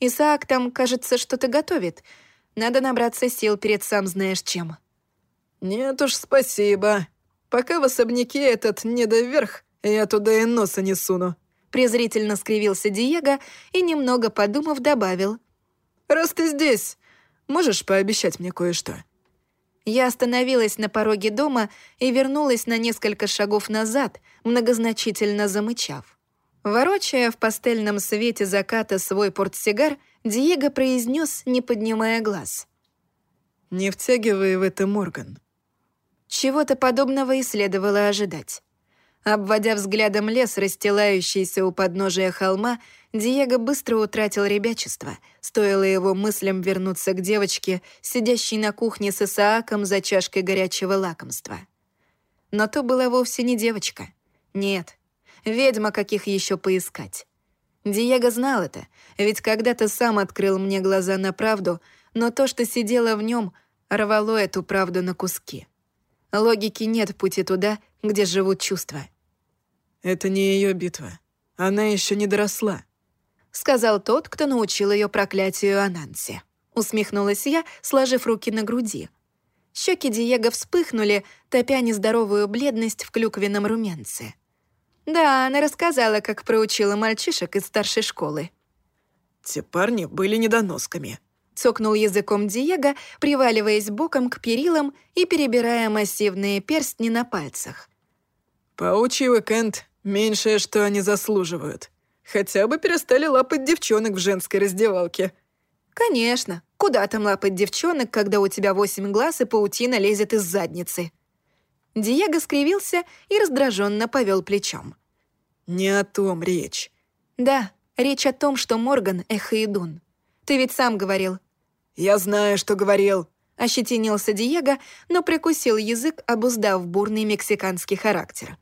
[SPEAKER 1] Исаак там, кажется, что-то готовит. Надо набраться сил перед сам знаешь чем.
[SPEAKER 2] «Нет уж, спасибо», Пока в особняке этот недоверх, я туда и носа не суну».
[SPEAKER 1] Презрительно скривился Диего и, немного подумав, добавил.
[SPEAKER 2] «Раз ты здесь, можешь пообещать мне кое-что?»
[SPEAKER 1] Я остановилась на пороге дома и вернулась на несколько шагов назад, многозначительно замычав. Ворочая в пастельном свете заката свой портсигар, Диего произнес, не поднимая глаз.
[SPEAKER 2] «Не втягивай в это Морган.
[SPEAKER 1] Чего-то подобного и следовало ожидать. Обводя взглядом лес, расстилающийся у подножия холма, Диего быстро утратил ребячество, стоило его мыслям вернуться к девочке, сидящей на кухне с Исааком за чашкой горячего лакомства. Но то была вовсе не девочка. Нет, ведьма, каких еще поискать. Диего знал это, ведь когда-то сам открыл мне глаза на правду, но то, что сидело в нем, рвало эту правду на куски. Логики нет пути туда, где живут чувства.
[SPEAKER 2] «Это не ее битва. Она еще не доросла», —
[SPEAKER 1] сказал тот, кто научил ее проклятию Ананси. Усмехнулась я, сложив руки на груди. Щеки Диего вспыхнули, топя нездоровую бледность в клюквенном румянце. Да, она рассказала, как проучила мальчишек из старшей школы.
[SPEAKER 2] «Те парни были недоносками»,
[SPEAKER 1] цокнул языком Диего, приваливаясь боком к перилам и перебирая массивные перстни на пальцах.
[SPEAKER 2] «Паучий уикенд — меньшее, что они заслуживают. Хотя бы перестали лапать девчонок в женской раздевалке».
[SPEAKER 1] «Конечно. Куда там лапать девчонок, когда у тебя восемь глаз и паутина лезет из задницы?» Диего скривился и раздраженно повел плечом.
[SPEAKER 2] «Не о том речь».
[SPEAKER 1] «Да, речь о том, что Морган — Эхоидун. Ты ведь сам говорил,
[SPEAKER 2] «Я знаю, что говорил», —
[SPEAKER 1] ощетинился Диего, но прикусил язык, обуздав бурный мексиканский характер.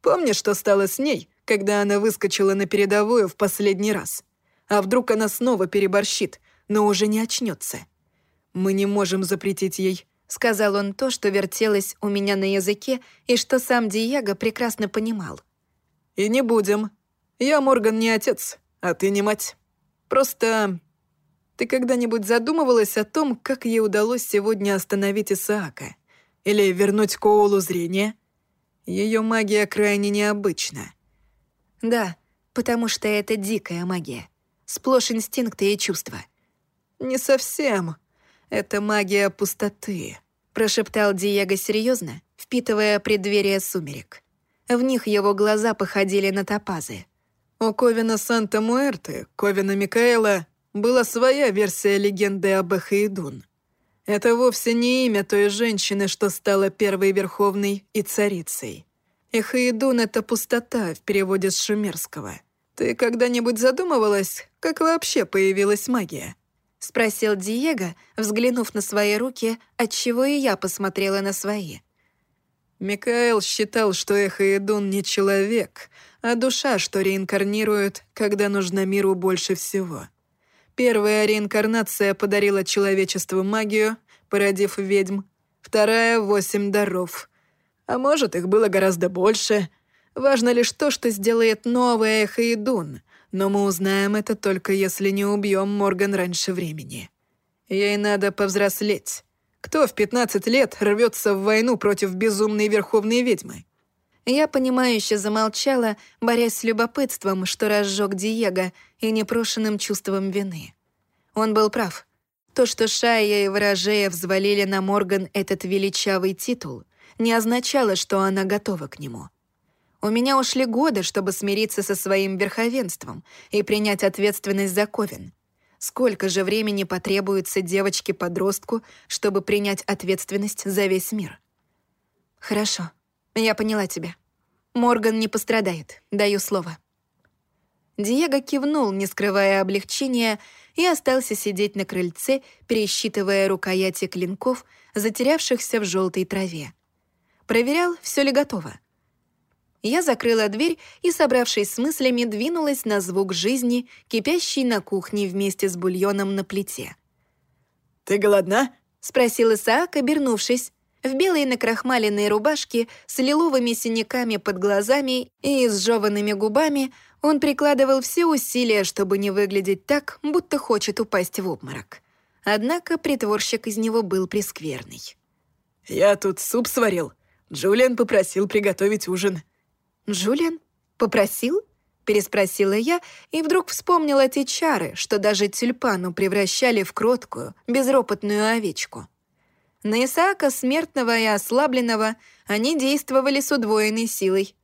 [SPEAKER 2] «Помнишь, что стало с ней, когда она выскочила на передовую в последний раз? А вдруг она снова переборщит, но уже не очнется? Мы не можем запретить ей».
[SPEAKER 1] Сказал он то, что вертелось у меня на языке и что сам Диего прекрасно понимал.
[SPEAKER 2] «И не будем. Я, Морган, не отец, а ты не мать. Просто ты когда-нибудь задумывалась о том, как ей удалось сегодня остановить Исаака? Или вернуть Коулу зрение? Ее магия крайне необычна.
[SPEAKER 1] Да, потому что это дикая магия. Сплошь инстинкты и чувства.
[SPEAKER 2] Не совсем. Это магия пустоты,
[SPEAKER 1] прошептал Диего серьезно, впитывая преддверие сумерек. В них его глаза походили на топазы.
[SPEAKER 2] У Ковина Санта-Муэрте, Ковина Микаэла была своя версия легенды об Эхаидун. Это вовсе не имя той женщины, что стала первой верховной и царицей. Эхаидун — это пустота в переводе с шумерского. Ты когда-нибудь задумывалась, как вообще появилась магия?
[SPEAKER 1] — спросил Диего, взглянув на свои руки, отчего и я посмотрела на свои.
[SPEAKER 2] Микаэл считал, что Эхаидун не человек, а душа, что реинкарнирует, когда нужна миру больше всего. Первая реинкарнация подарила человечеству магию, породив ведьм. Вторая — восемь даров. А может, их было гораздо больше. Важно лишь то, что сделает новая Эхаидун, но мы узнаем это только если не убьем Морган раньше времени. Ей надо повзрослеть. Кто в 15 лет рвется в войну против безумной верховной ведьмы?
[SPEAKER 1] Я понимающе замолчала, борясь с любопытством, что разжег Диего, и непрошенным чувством вины. Он был прав. То, что Шая и Ворожея взвалили на Морган этот величавый титул, не означало, что она готова к нему. У меня ушли годы, чтобы смириться со своим верховенством и принять ответственность за Ковен. Сколько же времени потребуется девочке-подростку, чтобы принять ответственность за весь мир? Хорошо, я поняла тебя. Морган не пострадает, даю слово. Диего кивнул, не скрывая облегчения, и остался сидеть на крыльце, пересчитывая рукояти клинков, затерявшихся в желтой траве. Проверял, все ли готово. Я закрыла дверь и, собравшись с мыслями, двинулась на звук жизни, кипящий на кухне вместе с бульоном на плите.
[SPEAKER 2] «Ты голодна?»
[SPEAKER 1] — спросил Исаак, обернувшись. В белой накрахмаленной рубашке с лиловыми синяками под глазами и изжеванными губами он прикладывал все усилия, чтобы не выглядеть так, будто хочет упасть в обморок. Однако притворщик из него был прескверный.
[SPEAKER 2] «Я тут суп сварил. Джулиан попросил приготовить ужин».
[SPEAKER 1] «Джулиан? Попросил?» — переспросила я и вдруг вспомнила те чары, что даже тюльпану превращали в кроткую, безропотную овечку. На Исаака, смертного и ослабленного, они действовали с удвоенной силой.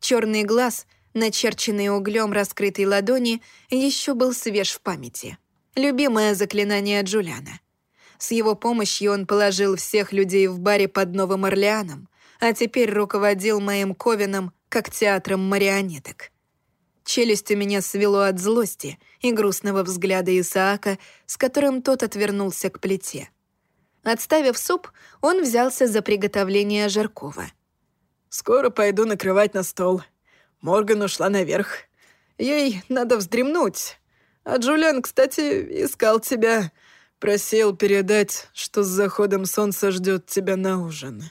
[SPEAKER 1] Черный глаз — начерченный углем раскрытой ладони, еще был свеж в памяти. Любимое заклинание Джулиана. С его помощью он положил всех людей в баре под Новым Орлеаном, а теперь руководил моим ковином как театром марионеток. Челюсть у меня свело от злости и грустного взгляда Исаака, с которым тот отвернулся к плите. Отставив суп, он взялся за приготовление жаркого.
[SPEAKER 2] «Скоро пойду накрывать на стол», Морган ушла наверх. Ей надо вздремнуть. А Джулиан, кстати, искал тебя. Просил передать, что с заходом солнца ждет тебя на ужин».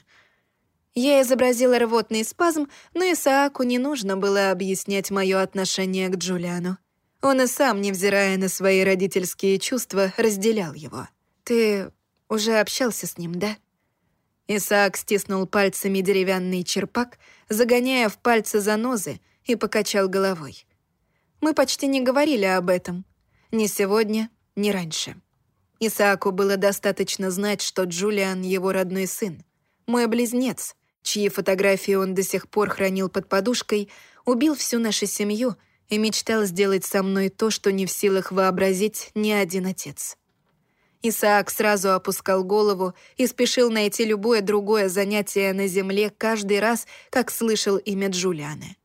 [SPEAKER 1] Я изобразила рвотный спазм, но Исааку не нужно было объяснять мое отношение к Джулиану. Он и сам, невзирая на свои родительские чувства, разделял его. «Ты уже общался с ним, да?» Исаак стиснул пальцами деревянный черпак, загоняя в пальцы занозы, и покачал головой. Мы почти не говорили об этом. Ни сегодня, ни раньше. Исааку было достаточно знать, что Джулиан — его родной сын. Мой близнец, чьи фотографии он до сих пор хранил под подушкой, убил всю нашу семью и мечтал сделать со мной то, что не в силах вообразить ни один отец. Исаак сразу опускал голову и спешил найти любое другое занятие на земле каждый раз, как слышал имя Джулианы.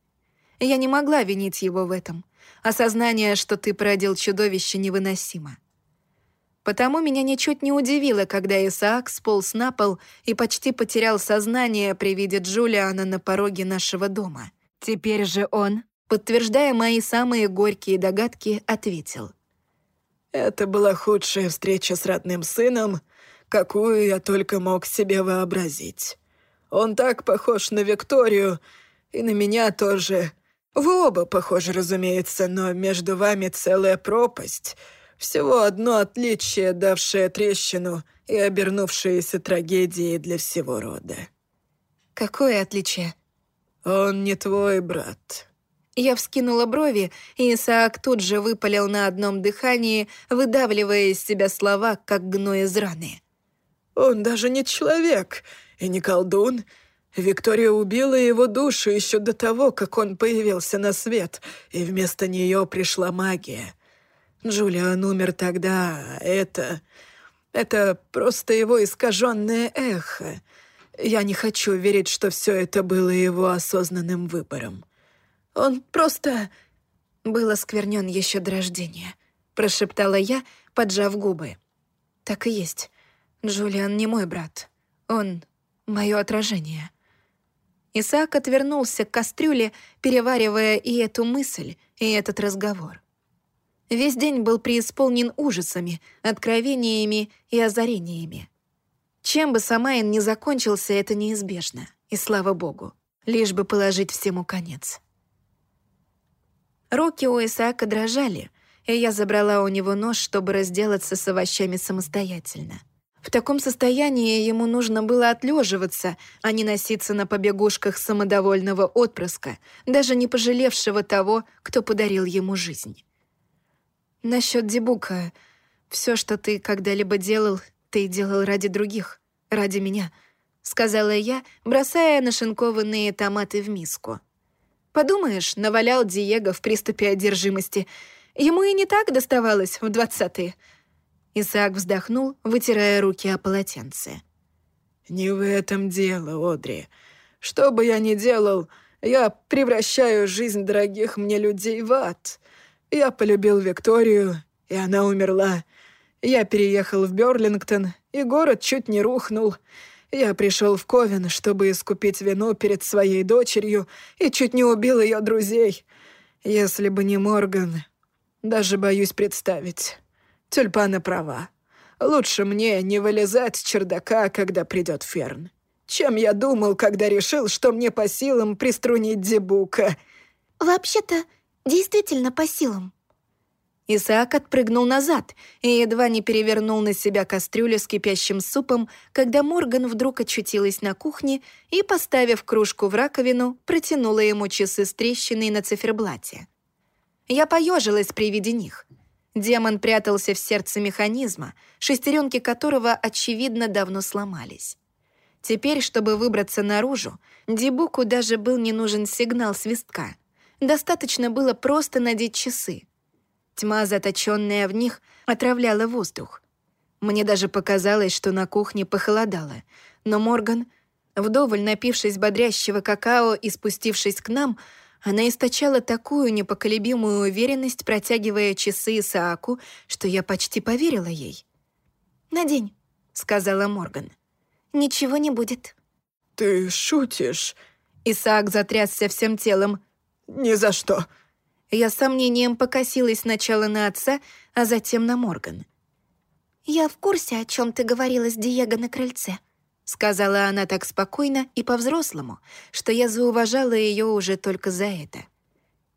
[SPEAKER 1] Я не могла винить его в этом. Осознание, что ты породил чудовище, невыносимо. Потому меня ничуть не удивило, когда Исаак сполз на пол и почти потерял сознание при виде Джулиана на пороге нашего дома. Теперь же он, подтверждая мои самые горькие догадки, ответил —
[SPEAKER 2] это была худшая встреча с родным сыном, какую я только мог себе вообразить. Он так похож на Викторию, и на меня тоже. Вы оба похожи, разумеется, но между вами целая пропасть. Всего одно отличие, давшее трещину и обернувшееся трагедией для всего рода.
[SPEAKER 1] Какое отличие?
[SPEAKER 2] Он не твой брат.
[SPEAKER 1] Я вскинула брови, и Исаак тут же выпалил на одном дыхании, выдавливая из себя слова, как гной из раны.
[SPEAKER 2] «Он даже не человек и не колдун. Виктория убила его душу еще до того, как он появился на свет, и вместо нее пришла магия. Джулиан умер тогда, это... Это просто его искаженное эхо. Я не хочу верить, что все это было его осознанным выбором». Он просто был осквернен еще до рождения», — прошептала я, поджав губы. «Так и есть. Джулиан не мой брат. Он — мое отражение». Исаак отвернулся к кастрюле, переваривая и эту мысль, и этот разговор. Весь день был преисполнен ужасами, откровениями и озарениями. Чем бы Самайн не закончился, это неизбежно, и слава богу, лишь бы положить всему конец. Руки у Исаака дрожали, и я забрала у него нож, чтобы разделаться с овощами самостоятельно. В таком состоянии ему нужно было отлеживаться, а не носиться на побегушках самодовольного отпрыска, даже не пожалевшего того, кто подарил ему жизнь. Насчет Дебука
[SPEAKER 1] Все, что ты когда-либо делал, ты делал ради других, ради меня», — сказала я, бросая нашинкованные томаты в миску. «Подумаешь, навалял Диего в приступе одержимости. Ему и не так доставалось в двадцатые». Исаак вздохнул, вытирая руки о полотенце.
[SPEAKER 2] «Не в этом дело, Одри. Что бы я ни делал, я превращаю жизнь дорогих мне людей в ад. Я полюбил Викторию, и она умерла. Я переехал в Берлингтон, и город чуть не рухнул. Я пришел в Ковен, чтобы искупить вину перед своей дочерью, и чуть не убил ее друзей. Если бы не Морган, даже боюсь представить. Тюльпана права. Лучше мне не вылезать с чердака, когда придет Ферн. Чем я думал, когда решил, что мне по силам приструнить Дебука.
[SPEAKER 3] Вообще-то, действительно по силам.
[SPEAKER 1] Исаак отпрыгнул назад и едва не перевернул на себя кастрюлю с кипящим супом, когда Морган вдруг очутилась на кухне и, поставив кружку в раковину, протянула ему часы с трещиной на циферблате. Я поежилась при виде них. Демон прятался в сердце механизма, шестеренки которого, очевидно, давно сломались. Теперь, чтобы выбраться наружу, Дибуку даже был не нужен сигнал свистка. Достаточно было просто надеть часы. Тьма, заточенная в них, отравляла воздух. Мне даже показалось, что на кухне похолодало, но Морган, вдоволь напившись бодрящего какао и спустившись к нам, она источала такую непоколебимую уверенность, протягивая часы Исааку, что я почти поверила ей.
[SPEAKER 3] «Надень», — сказала Морган. «Ничего не будет».
[SPEAKER 2] «Ты шутишь?»
[SPEAKER 1] Исаак затрясся всем телом.
[SPEAKER 2] «Ни за что».
[SPEAKER 1] Я с сомнением покосилась сначала на отца, а затем на Морган.
[SPEAKER 3] «Я в курсе, о чем ты говорила с Диего на крыльце», — сказала она так спокойно и по-взрослому, что я зауважала ее уже только за это.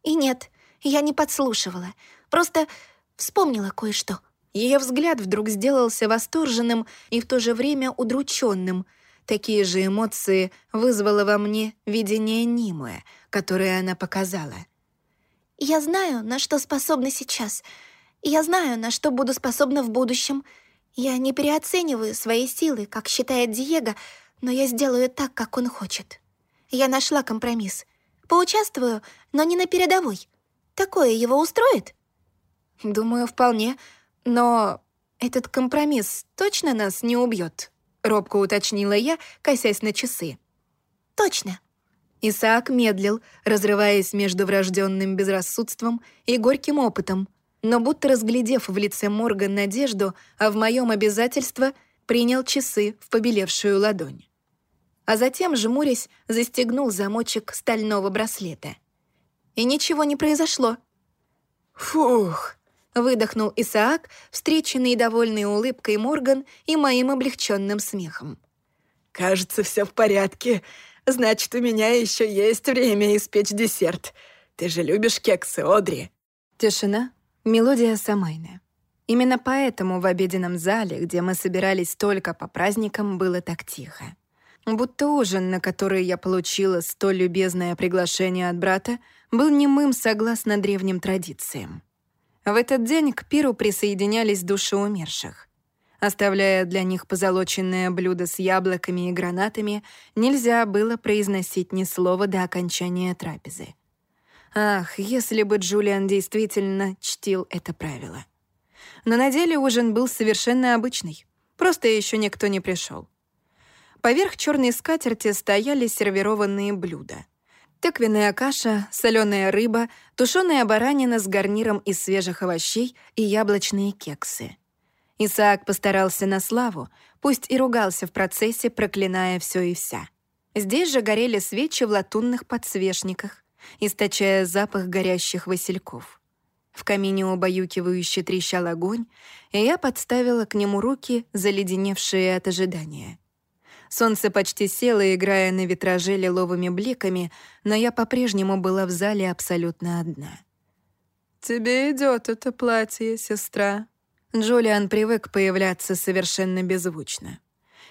[SPEAKER 3] «И нет, я не подслушивала, просто вспомнила кое-что».
[SPEAKER 1] Ее взгляд вдруг сделался восторженным и в то же время удрученным. Такие же эмоции вызвало во мне видение Нимуэ, которое она показала.
[SPEAKER 3] «Я знаю, на что способна сейчас. Я знаю, на что буду способна в будущем. Я не переоцениваю свои силы, как считает Диего, но я сделаю так, как он хочет. Я нашла компромисс. Поучаствую, но не на передовой. Такое его устроит?»
[SPEAKER 1] «Думаю, вполне. Но этот компромисс точно нас не убьет?» — робко уточнила я, косясь на часы.
[SPEAKER 3] «Точно».
[SPEAKER 1] Исаак медлил, разрываясь между врожденным безрассудством и горьким опытом, но будто разглядев в лице Морган надежду, а в моем обязательство, принял часы в побелевшую ладонь. А затем, жмурясь, застегнул замочек стального браслета. И ничего не произошло.
[SPEAKER 2] «Фух!»
[SPEAKER 1] Выдохнул Исаак, встреченный довольной улыбкой Морган и моим облегченным смехом.
[SPEAKER 2] «Кажется, все в порядке. Значит, у меня еще есть время испечь десерт. Ты же любишь кексы, Одри?»
[SPEAKER 1] Тишина. Мелодия Самайны. Именно поэтому в обеденном зале, где мы собирались только по праздникам, было так тихо. Будто ужин, на который я получила столь любезное приглашение от брата, был немым согласно древним традициям. В этот день к пиру присоединялись души умерших. Оставляя для них позолоченное блюдо с яблоками и гранатами, нельзя было произносить ни слова до окончания трапезы. Ах, если бы Джулиан действительно чтил это правило. Но на деле ужин был совершенно обычный. Просто еще никто не пришел. Поверх черной скатерти стояли сервированные блюда — Тыквенная каша, соленая рыба, тушеная баранина с гарниром из свежих овощей и яблочные кексы. Исаак постарался на славу, пусть и ругался в процессе, проклиная все и вся. Здесь же горели свечи в латунных подсвечниках, источая запах горящих васильков. В камине убаюкивающе трещал огонь, и я подставила к нему руки, заледеневшие от ожидания. Солнце почти село, играя на витраже лиловыми бликами, но я по-прежнему была в зале абсолютно одна.
[SPEAKER 2] «Тебе идет это платье, сестра».
[SPEAKER 1] Джулиан привык появляться совершенно беззвучно.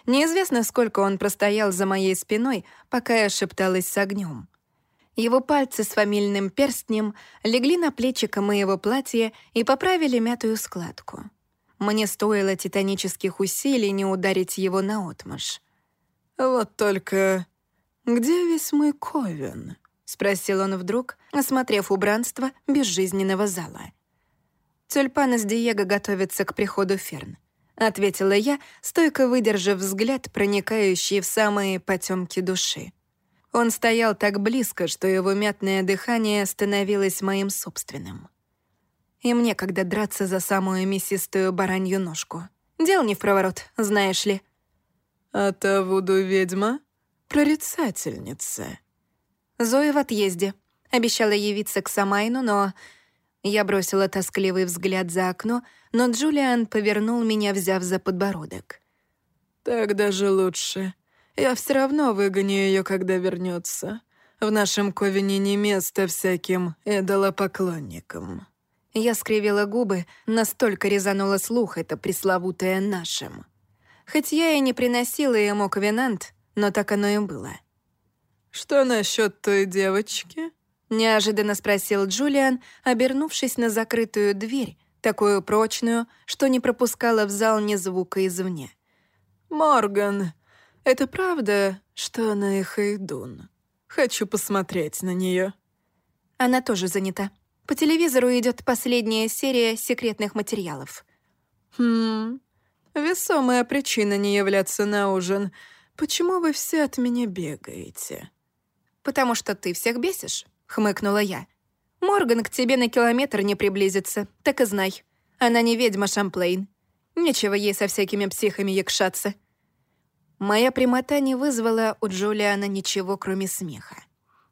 [SPEAKER 1] Неизвестно, сколько он простоял за моей спиной, пока я шепталась с огнем. Его пальцы с фамильным перстнем легли на плечико моего платья и поправили мятую складку. Мне стоило титанических усилий не ударить его наотмашь.
[SPEAKER 2] «Вот только где весь мой ковен?» — спросил он вдруг, осмотрев убранство безжизненного зала.
[SPEAKER 1] «Тюльпаны с Диего готовятся к приходу Ферн», — ответила я, стойко выдержав взгляд, проникающий в самые потемки души. Он стоял так близко, что его мятное дыхание становилось моим собственным. И мне, когда драться за самую мясистую баранью ножку. Дел не в проворот, знаешь ли.
[SPEAKER 2] «А та вуду-ведьма — прорицательница».
[SPEAKER 1] Зоя в отъезде. Обещала явиться к Самайну, но... Я бросила тоскливый взгляд за окно, но Джулиан повернул меня, взяв за подбородок.
[SPEAKER 2] «Так даже лучше. Я все равно выгоню ее, когда вернется. В нашем ковине не место всяким идолопоклонникам».
[SPEAKER 1] Я скривила губы, настолько резанула слух это пресловутое «нашим». Хоть я и не приносила ему ковенант, но так оно и было.
[SPEAKER 2] «Что насчет той девочки?»
[SPEAKER 1] — неожиданно спросил Джулиан, обернувшись на закрытую дверь, такую прочную, что не пропускала в зал ни звука извне.
[SPEAKER 2] «Морган, это правда, что она их Эйдун? Хочу посмотреть на нее.
[SPEAKER 1] Она тоже занята. По телевизору идет последняя серия секретных материалов.
[SPEAKER 2] Хм, весомая причина не являться на ужин. Почему вы все от меня бегаете?
[SPEAKER 1] Потому что ты всех бесишь, хмыкнула я. Морган к тебе на километр не приблизится, так и знай. Она не ведьма Шамплейн. Нечего ей со всякими психами якшаться. Моя прямота не вызвала у Джулиана ничего, кроме смеха.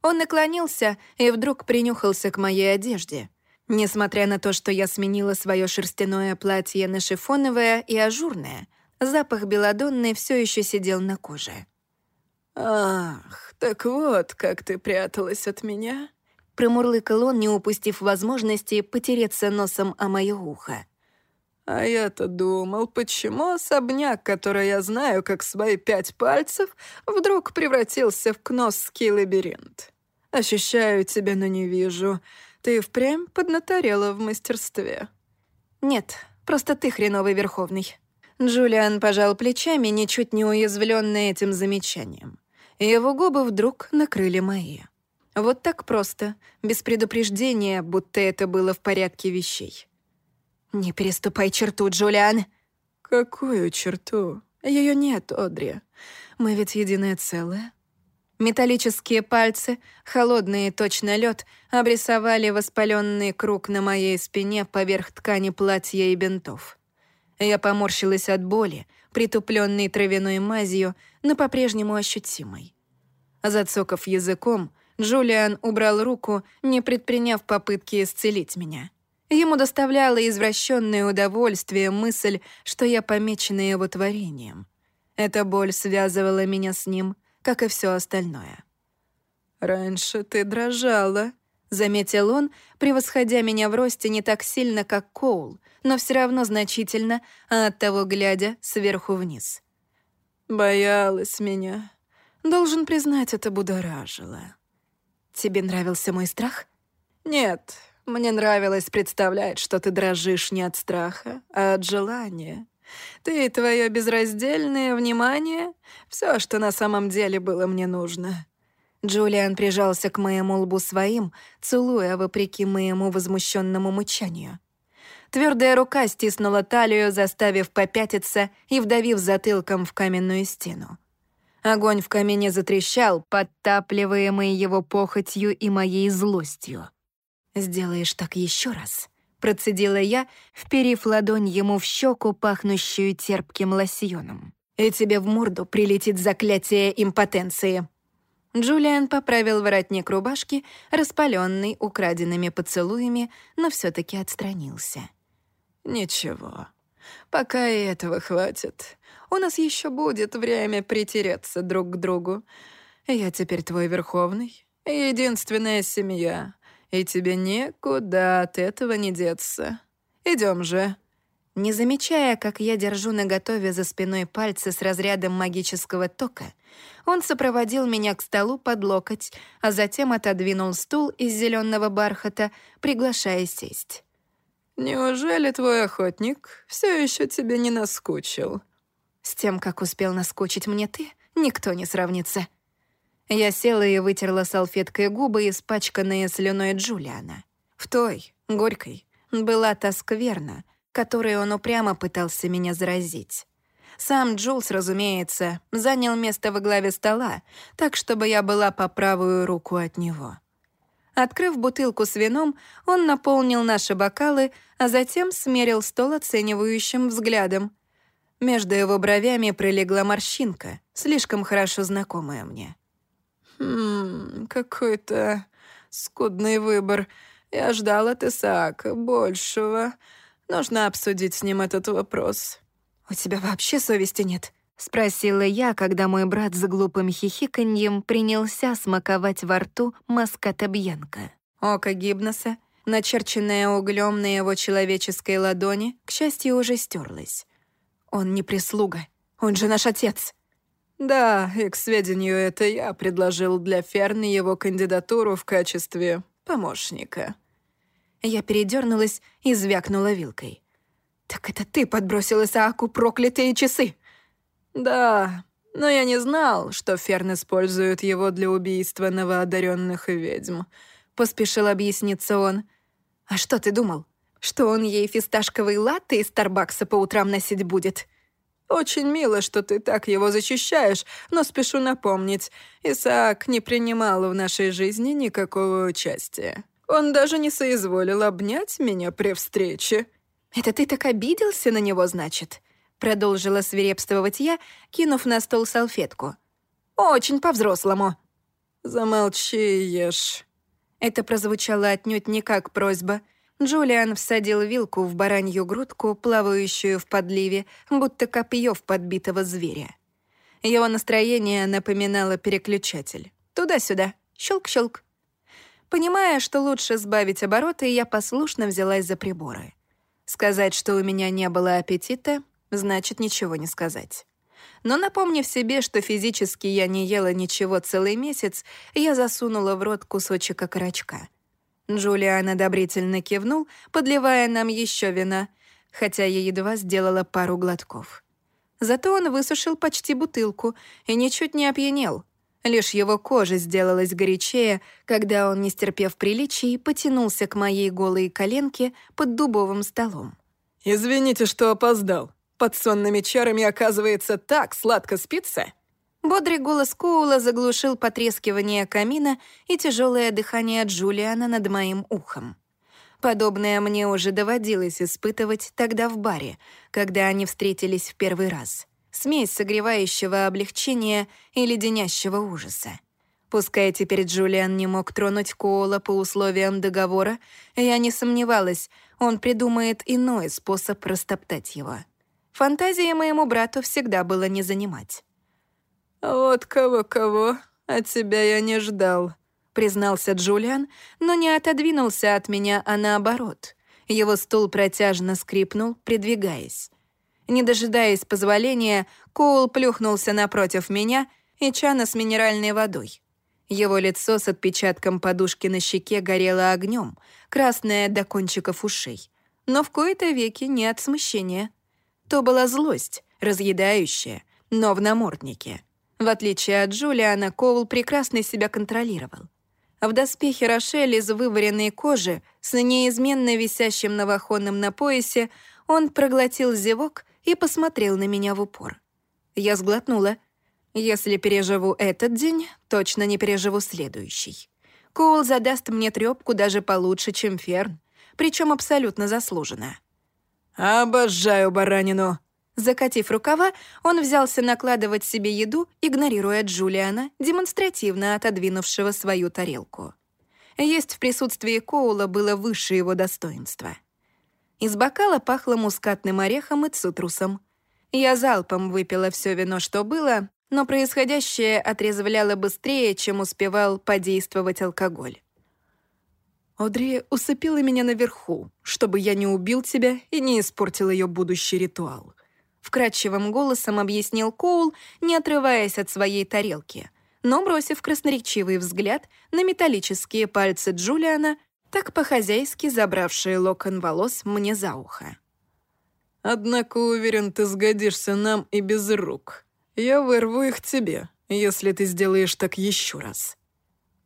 [SPEAKER 1] Он наклонился и вдруг принюхался к моей одежде. Несмотря на то, что я сменила свое шерстяное платье на шифоновое и ажурное, запах белодонны все еще сидел на коже.
[SPEAKER 2] «Ах, так вот, как ты пряталась от меня?»
[SPEAKER 1] Промурлыкал он, не упустив возможности потереться носом о мое ухо.
[SPEAKER 2] А я-то думал, почему особняк, который я знаю как свои пять пальцев, вдруг превратился в кносский лабиринт. Ощущаю тебя, но не вижу. Ты впрямь поднаторела в мастерстве.
[SPEAKER 1] Нет, просто ты хреновый верховный. Джулиан пожал плечами, ничуть не уязвленный этим замечанием. Его губы вдруг накрыли мои. Вот так просто, без предупреждения, будто это было в порядке вещей. «Не переступай черту, Джулиан!»
[SPEAKER 2] «Какую черту? Ее нет, Одри. Мы ведь единое целое».
[SPEAKER 1] Металлические пальцы, холодные точно лед, обрисовали воспаленный круг на моей спине поверх ткани платья и бинтов. Я поморщилась от боли, притупленной травяной мазью, но по-прежнему ощутимой. Зацокав языком, Джулиан убрал руку, не предприняв попытки исцелить меня. Ему доставляло извращенное удовольствие мысль, что я помечена его творением. Эта боль связывала меня с ним, как и все остальное.
[SPEAKER 2] «Раньше ты дрожала», —
[SPEAKER 1] заметил он, превосходя меня в росте не так сильно, как Коул, но все равно значительно, а оттого глядя сверху вниз.
[SPEAKER 2] «Боялась меня. Должен признать, это будоражило».
[SPEAKER 1] «Тебе нравился мой страх?»
[SPEAKER 2] «Нет, мне нравилось представлять, что ты дрожишь не от страха, а от желания. Ты и твое безраздельное внимание — все, что на самом деле было мне нужно».
[SPEAKER 1] Джулиан прижался к моему лбу своим, целуя вопреки моему возмущенному мычанию. Твердая рука стиснула талию, заставив попятиться и вдавив затылком в каменную стену. Огонь в камине затрещал, подтапливаемый его похотью и моей злостью. «Сделаешь так еще раз», — процедила я, вперив ладонь ему в щеку, пахнущую терпким лосьоном. «И тебе в морду прилетит заклятие импотенции». Джулиан поправил воротник рубашки, распаленный украденными поцелуями, но все таки отстранился.
[SPEAKER 2] «Ничего, пока и этого хватит. У нас еще будет время притереться друг к другу. Я теперь твой верховный, единственная семья, и тебе никуда от этого не деться. Идем же».
[SPEAKER 1] Не замечая, как я держу наготове за спиной пальцы с разрядом магического тока, он сопроводил меня к столу под локоть, а затем отодвинул стул из зеленого бархата, приглашая сесть.
[SPEAKER 2] «Неужели твой охотник все еще тебе не наскучил?»
[SPEAKER 1] «С тем, как успел наскучить мне ты, никто не сравнится». Я села и вытерла салфеткой губы, испачканные слюной Джулиана. В той, горькой, была та скверна, которой он упрямо пытался меня заразить. Сам Джулс, разумеется, занял место во главе стола, так чтобы я была по правую руку от него. Открыв бутылку с вином, он наполнил наши бокалы, а затем смерил стол оценивающим взглядом. Между его бровями пролегла морщинка, слишком хорошо знакомая мне.
[SPEAKER 2] «Хм, какой-то скудный выбор. Я ждал от Исаака большего. Нужно обсудить с ним этот вопрос».
[SPEAKER 1] «У тебя вообще совести нет?» — спросила я, когда мой брат с глупым хихиканьем принялся смаковать во рту маската Бьянка. Око Гибноса, начерченное углем на его человеческой ладони, к счастью, уже стерлось. «Он не прислуга, он же наш отец!»
[SPEAKER 2] «Да, и к сведению, это я предложил для Ферны его кандидатуру в качестве помощника».
[SPEAKER 1] Я передернулась и звякнула вилкой. «Так это ты подбросил Исааку проклятые часы!»
[SPEAKER 2] «Да, но я не знал, что Ферн использует его для убийства новоодаренных ведьм», — поспешил объясниться он.
[SPEAKER 1] «А что ты думал? Что он ей фисташковый латте из Старбакса по утрам носить будет?»
[SPEAKER 2] «Очень мило, что ты так его защищаешь, но спешу напомнить, Исаак не принимал в нашей жизни никакого участия. Он даже не соизволил обнять меня при встрече».
[SPEAKER 1] «Это ты так обиделся на него, значит?» Продолжила свирепствовать я, кинув на стол салфетку. «Очень по-взрослому».
[SPEAKER 2] «Замолчи, ешь».
[SPEAKER 1] Это прозвучало отнюдь не как просьба. Джулиан всадил вилку в баранью грудку, плавающую в подливе, будто копье в подбитого зверя. Его настроение напоминало переключатель. Туда-сюда, щелк-щелк. Понимая, что лучше сбавить обороты, я послушно взялась за приборы. Сказать, что у меня не было аппетита, значит ничего не сказать. Но напомнив себе, что физически я не ела ничего целый месяц, я засунула в рот кусочек окорочка. Джулиан одобрительно кивнул, подливая нам еще вина, хотя я едва сделала пару глотков. Зато он высушил почти бутылку и ничуть не опьянел. Лишь его кожа сделалась горячее, когда он, не стерпев приличий, потянулся к моей голой коленке под дубовым столом.
[SPEAKER 2] «Извините, что опоздал», под сонными чарами, оказывается, так сладко спится?»
[SPEAKER 1] Бодрый голос Коула заглушил потрескивание камина и тяжелое дыхание Джулиана над моим ухом. Подобное мне уже доводилось испытывать тогда в баре, когда они встретились в первый раз. Смесь согревающего облегчения и леденящего ужаса. Пускай теперь Джулиан не мог тронуть Коула по условиям договора, я не сомневалась, он придумает иной способ растоптать его. Фантазии моему брату всегда было не занимать.
[SPEAKER 2] «Вот кого-кого, от тебя я не ждал», — признался Джулиан, но не отодвинулся от меня, а наоборот. Его стул протяжно скрипнул, придвигаясь.
[SPEAKER 1] Не дожидаясь позволения, Коул плюхнулся напротив меня и чана с минеральной водой. Его лицо с отпечатком подушки на щеке горело огнем, красное до кончиков ушей. Но в кои-то веки не от смущения. То была злость, разъедающая, но в наморднике. В отличие от Джулиана, Коул прекрасно себя контролировал. В доспехе Рошель из вываренной кожи с неизменно висящим новоходным на поясе он проглотил зевок и посмотрел на меня в упор. Я сглотнула. Если переживу этот день, точно не переживу следующий. Коул задаст мне трёпку даже получше, чем Ферн, причем абсолютно заслуженно.
[SPEAKER 2] «Обожаю баранину!»
[SPEAKER 1] Закатив рукава, он взялся накладывать себе еду, игнорируя Джулиана, демонстративно отодвинувшего свою тарелку. Есть в присутствии Коула было выше его достоинства. Из бокала пахло мускатным орехом и цитрусом. Я залпом выпила все вино, что было, но происходящее отрезвляло быстрее, чем успевал подействовать алкоголь.
[SPEAKER 2] Одри усыпила меня наверху, чтобы я не убил тебя и не испортил ее будущий ритуал.
[SPEAKER 1] Вкрадчивым голосом объяснил Коул, не отрываясь от своей тарелки, но бросив красноречивый взгляд на металлические пальцы Джулиана, так по-хозяйски забравшие локон волос мне за ухо.
[SPEAKER 2] «Однако, уверен, ты сгодишься нам и без рук. Я вырву их тебе, если ты сделаешь так еще раз».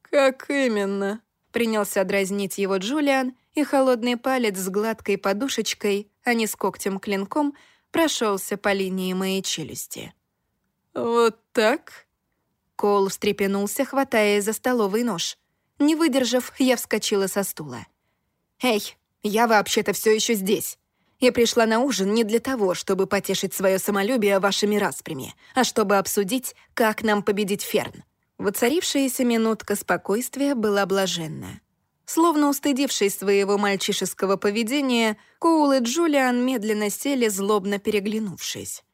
[SPEAKER 2] «Как именно?»
[SPEAKER 1] — принялся дразнить его Джулиан, и холодный палец с гладкой подушечкой, а не с когтем-клинком, прошелся по линии моей челюсти.
[SPEAKER 2] «Вот так?»
[SPEAKER 1] Коул встрепенулся, хватая за столовый нож. Не выдержав, я вскочила со стула. «Эй, я вообще-то все еще здесь. Я пришла на ужин не для того, чтобы потешить свое самолюбие вашими распрями, а чтобы обсудить, как нам победить Ферн». Воцарившаяся минутка спокойствия была блаженна. Словно устыдившись своего мальчишеского поведения, Коул и Джулиан медленно сели, злобно переглянувшись.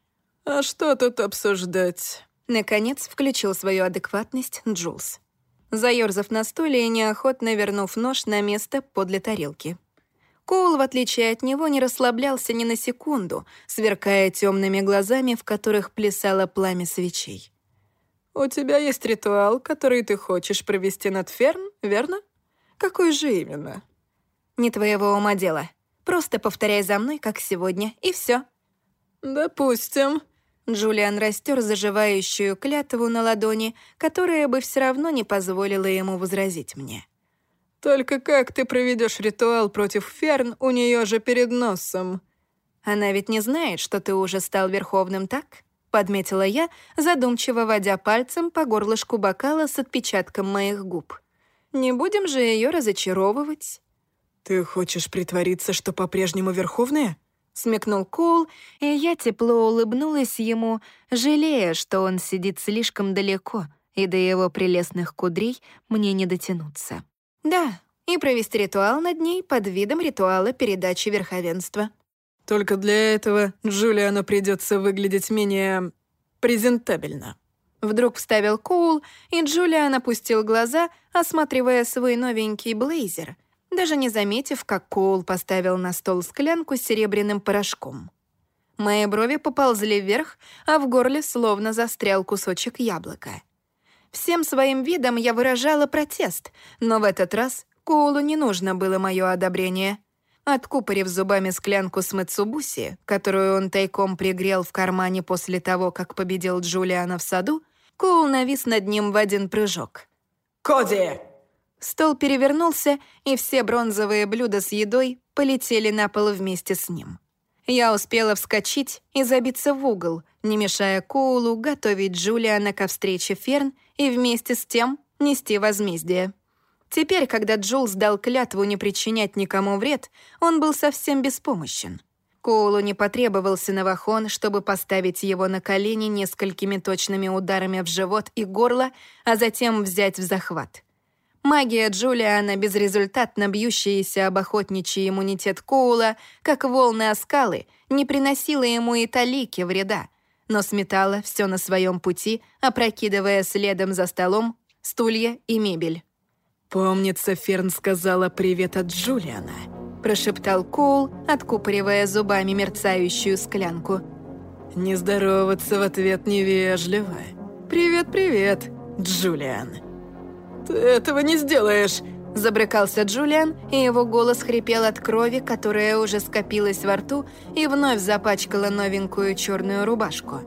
[SPEAKER 2] «А что тут обсуждать?»
[SPEAKER 1] Наконец включил свою адекватность Джулс. Заёрзав на стуле и неохотно вернув нож на место подле тарелки. Коул, в отличие от него, не расслаблялся ни на секунду, сверкая темными глазами, в которых плясало пламя свечей.
[SPEAKER 2] «У тебя есть ритуал, который ты хочешь провести над Ферн, верно? Какой же именно?»
[SPEAKER 1] «Не твоего ума дело. Просто повторяй за мной, как сегодня, и все.
[SPEAKER 2] «Допустим»,
[SPEAKER 1] Джулиан растер заживающую клятву на ладони, которая бы все равно не позволила ему возразить мне.
[SPEAKER 2] «Только как ты проведешь ритуал против Ферн у нее же перед носом?»
[SPEAKER 1] «Она ведь не знает, что ты уже стал Верховным, так?» — подметила я, задумчиво водя пальцем по горлышку бокала с отпечатком моих губ. «Не будем же ее разочаровывать».
[SPEAKER 2] «Ты хочешь притвориться, что по-прежнему Верховная?»
[SPEAKER 1] смекнул Коул, и я тепло улыбнулась ему, жалея, что он сидит слишком далеко, и до его прелестных кудрей мне не дотянуться. Да, и провести ритуал над ней под видом ритуала передачи верховенства.
[SPEAKER 2] Только для этого Джулиану придется выглядеть менее презентабельно.
[SPEAKER 1] Вдруг вставил Коул, и Джулиан опустил глаза, осматривая свой новенький блейзер — даже не заметив, как Коул поставил на стол склянку с серебряным порошком. Мои брови поползли вверх, а в горле словно застрял кусочек яблока. Всем своим видом я выражала протест, но в этот раз Коулу не нужно было мое одобрение. Откупорив зубами склянку с Мацубуси, которую он тайком пригрел в кармане после того, как победил Джулиана в саду, Коул навис над ним в один прыжок.
[SPEAKER 2] «Коди!»
[SPEAKER 1] Стол перевернулся, и все бронзовые блюда с едой полетели на пол вместе с ним. Я успела вскочить и забиться в угол, не мешая Коулу готовить Джулиана ко встрече Ферн и вместе с тем нести возмездие. Теперь, когда Джул сдал клятву не причинять никому вред, он был совсем беспомощен. Коулу не потребовался Навахон, чтобы поставить его на колени несколькими точными ударами в живот и горло, а затем взять в захват. Магия Джулиана, безрезультатно бьющаяся об охотничий иммунитет Коула, как волны о скалы, не приносила ему и талики вреда, но сметала все на своем пути, опрокидывая следом за столом стулья и мебель.
[SPEAKER 2] «Помнится, Ферн сказала привет от Джулиана», — прошептал
[SPEAKER 1] Коул, откупоривая зубами мерцающую склянку.
[SPEAKER 2] «Не здороваться в ответ невежливо. Привет-привет, Джулиан». «Ты этого не сделаешь!»
[SPEAKER 1] Забрыкался Джулиан, и его голос хрипел от крови, которая уже скопилась во рту и вновь запачкала новенькую черную рубашку.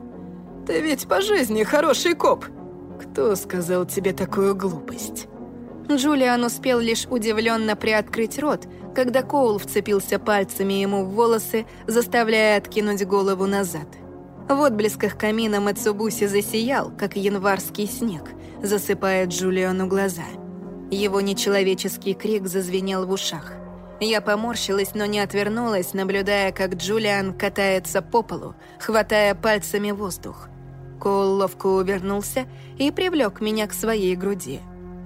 [SPEAKER 2] «Ты ведь по жизни хороший коп!» «Кто сказал тебе такую глупость?»
[SPEAKER 1] Джулиан успел лишь удивленно приоткрыть рот, когда Коул вцепился пальцами ему в волосы, заставляя откинуть голову назад. В отблесках камина Мацубуси засиял, как январский снег – засыпая Джулиану глаза. Его нечеловеческий крик зазвенел в ушах. Я поморщилась, но не отвернулась, наблюдая, как Джулиан катается по полу, хватая пальцами воздух. Коул ловко увернулся и привлек меня к своей груди.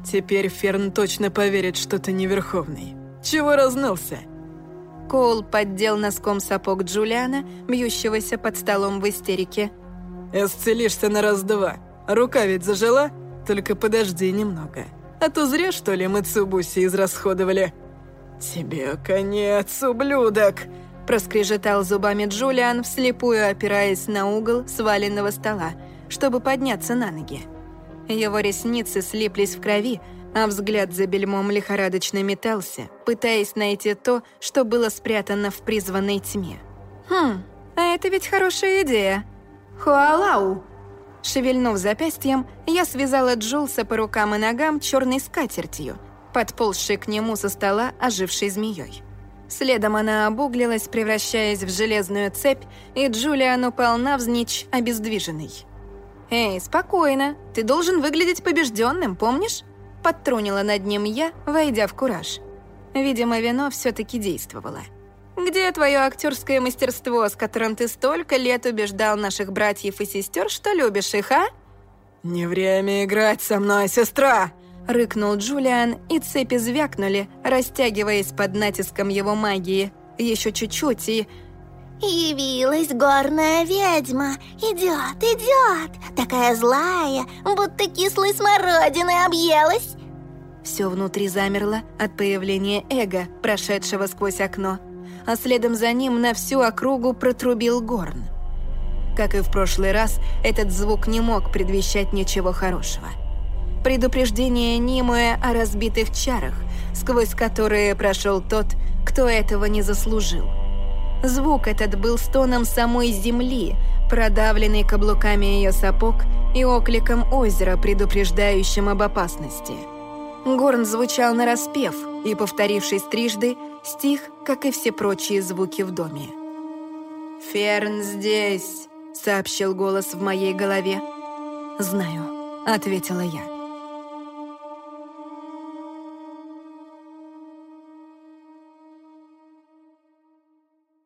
[SPEAKER 2] «Теперь Ферн точно поверит, что ты не Верховный. Чего разнылся?»
[SPEAKER 1] Коул поддел носком сапог Джулиана, бьющегося под столом в истерике.
[SPEAKER 2] «Исцелишься на раз-два. Рука ведь зажила?» Только подожди немного. А то зря, что ли, мы Цубуси израсходовали. Тебе конец, ублюдок!»
[SPEAKER 1] Проскрежетал зубами Джулиан, вслепую опираясь на угол сваленного стола, чтобы подняться на ноги. Его ресницы слиплись в крови, а взгляд за бельмом лихорадочно метался, пытаясь найти то, что было спрятано в призванной тьме. «Хм, а это ведь хорошая идея. Хуалау!» Шевельнув запястьем, я связала Джулса по рукам и ногам черной скатертью, подползшей к нему со стола ожившей змеей. Следом она обуглилась, превращаясь в железную цепь, и Джулиан упал навзничь, обездвиженный. «Эй, спокойно, ты должен выглядеть побежденным, помнишь?» Подтрунила над ним я, войдя в кураж. Видимо, вино все таки действовало. «Где твое актерское мастерство, с которым ты столько лет убеждал наших братьев и сестер, что любишь их, а?»
[SPEAKER 2] «Не время играть со мной, сестра!»
[SPEAKER 1] Рыкнул Джулиан, и цепи звякнули, растягиваясь под натиском его магии. Еще чуть-чуть и...
[SPEAKER 3] «Явилась горная ведьма. Идет, идет. Такая злая, будто кислой смородиной объелась».
[SPEAKER 1] Все внутри замерло от появления эго, прошедшего сквозь окно, а следом за ним на всю округу протрубил горн. Как и в прошлый раз, этот звук не мог предвещать ничего хорошего. Предупреждение Нимуэ о разбитых чарах, сквозь которые прошел тот, кто этого не заслужил – Звук этот был стоном самой земли, продавленной каблуками ее сапог и окликом озера, предупреждающим об опасности. Горн звучал нараспев и, повторившись трижды, стих, как и все прочие звуки в доме. «Ферн здесь», — сообщил голос в моей голове. «Знаю», — ответила я.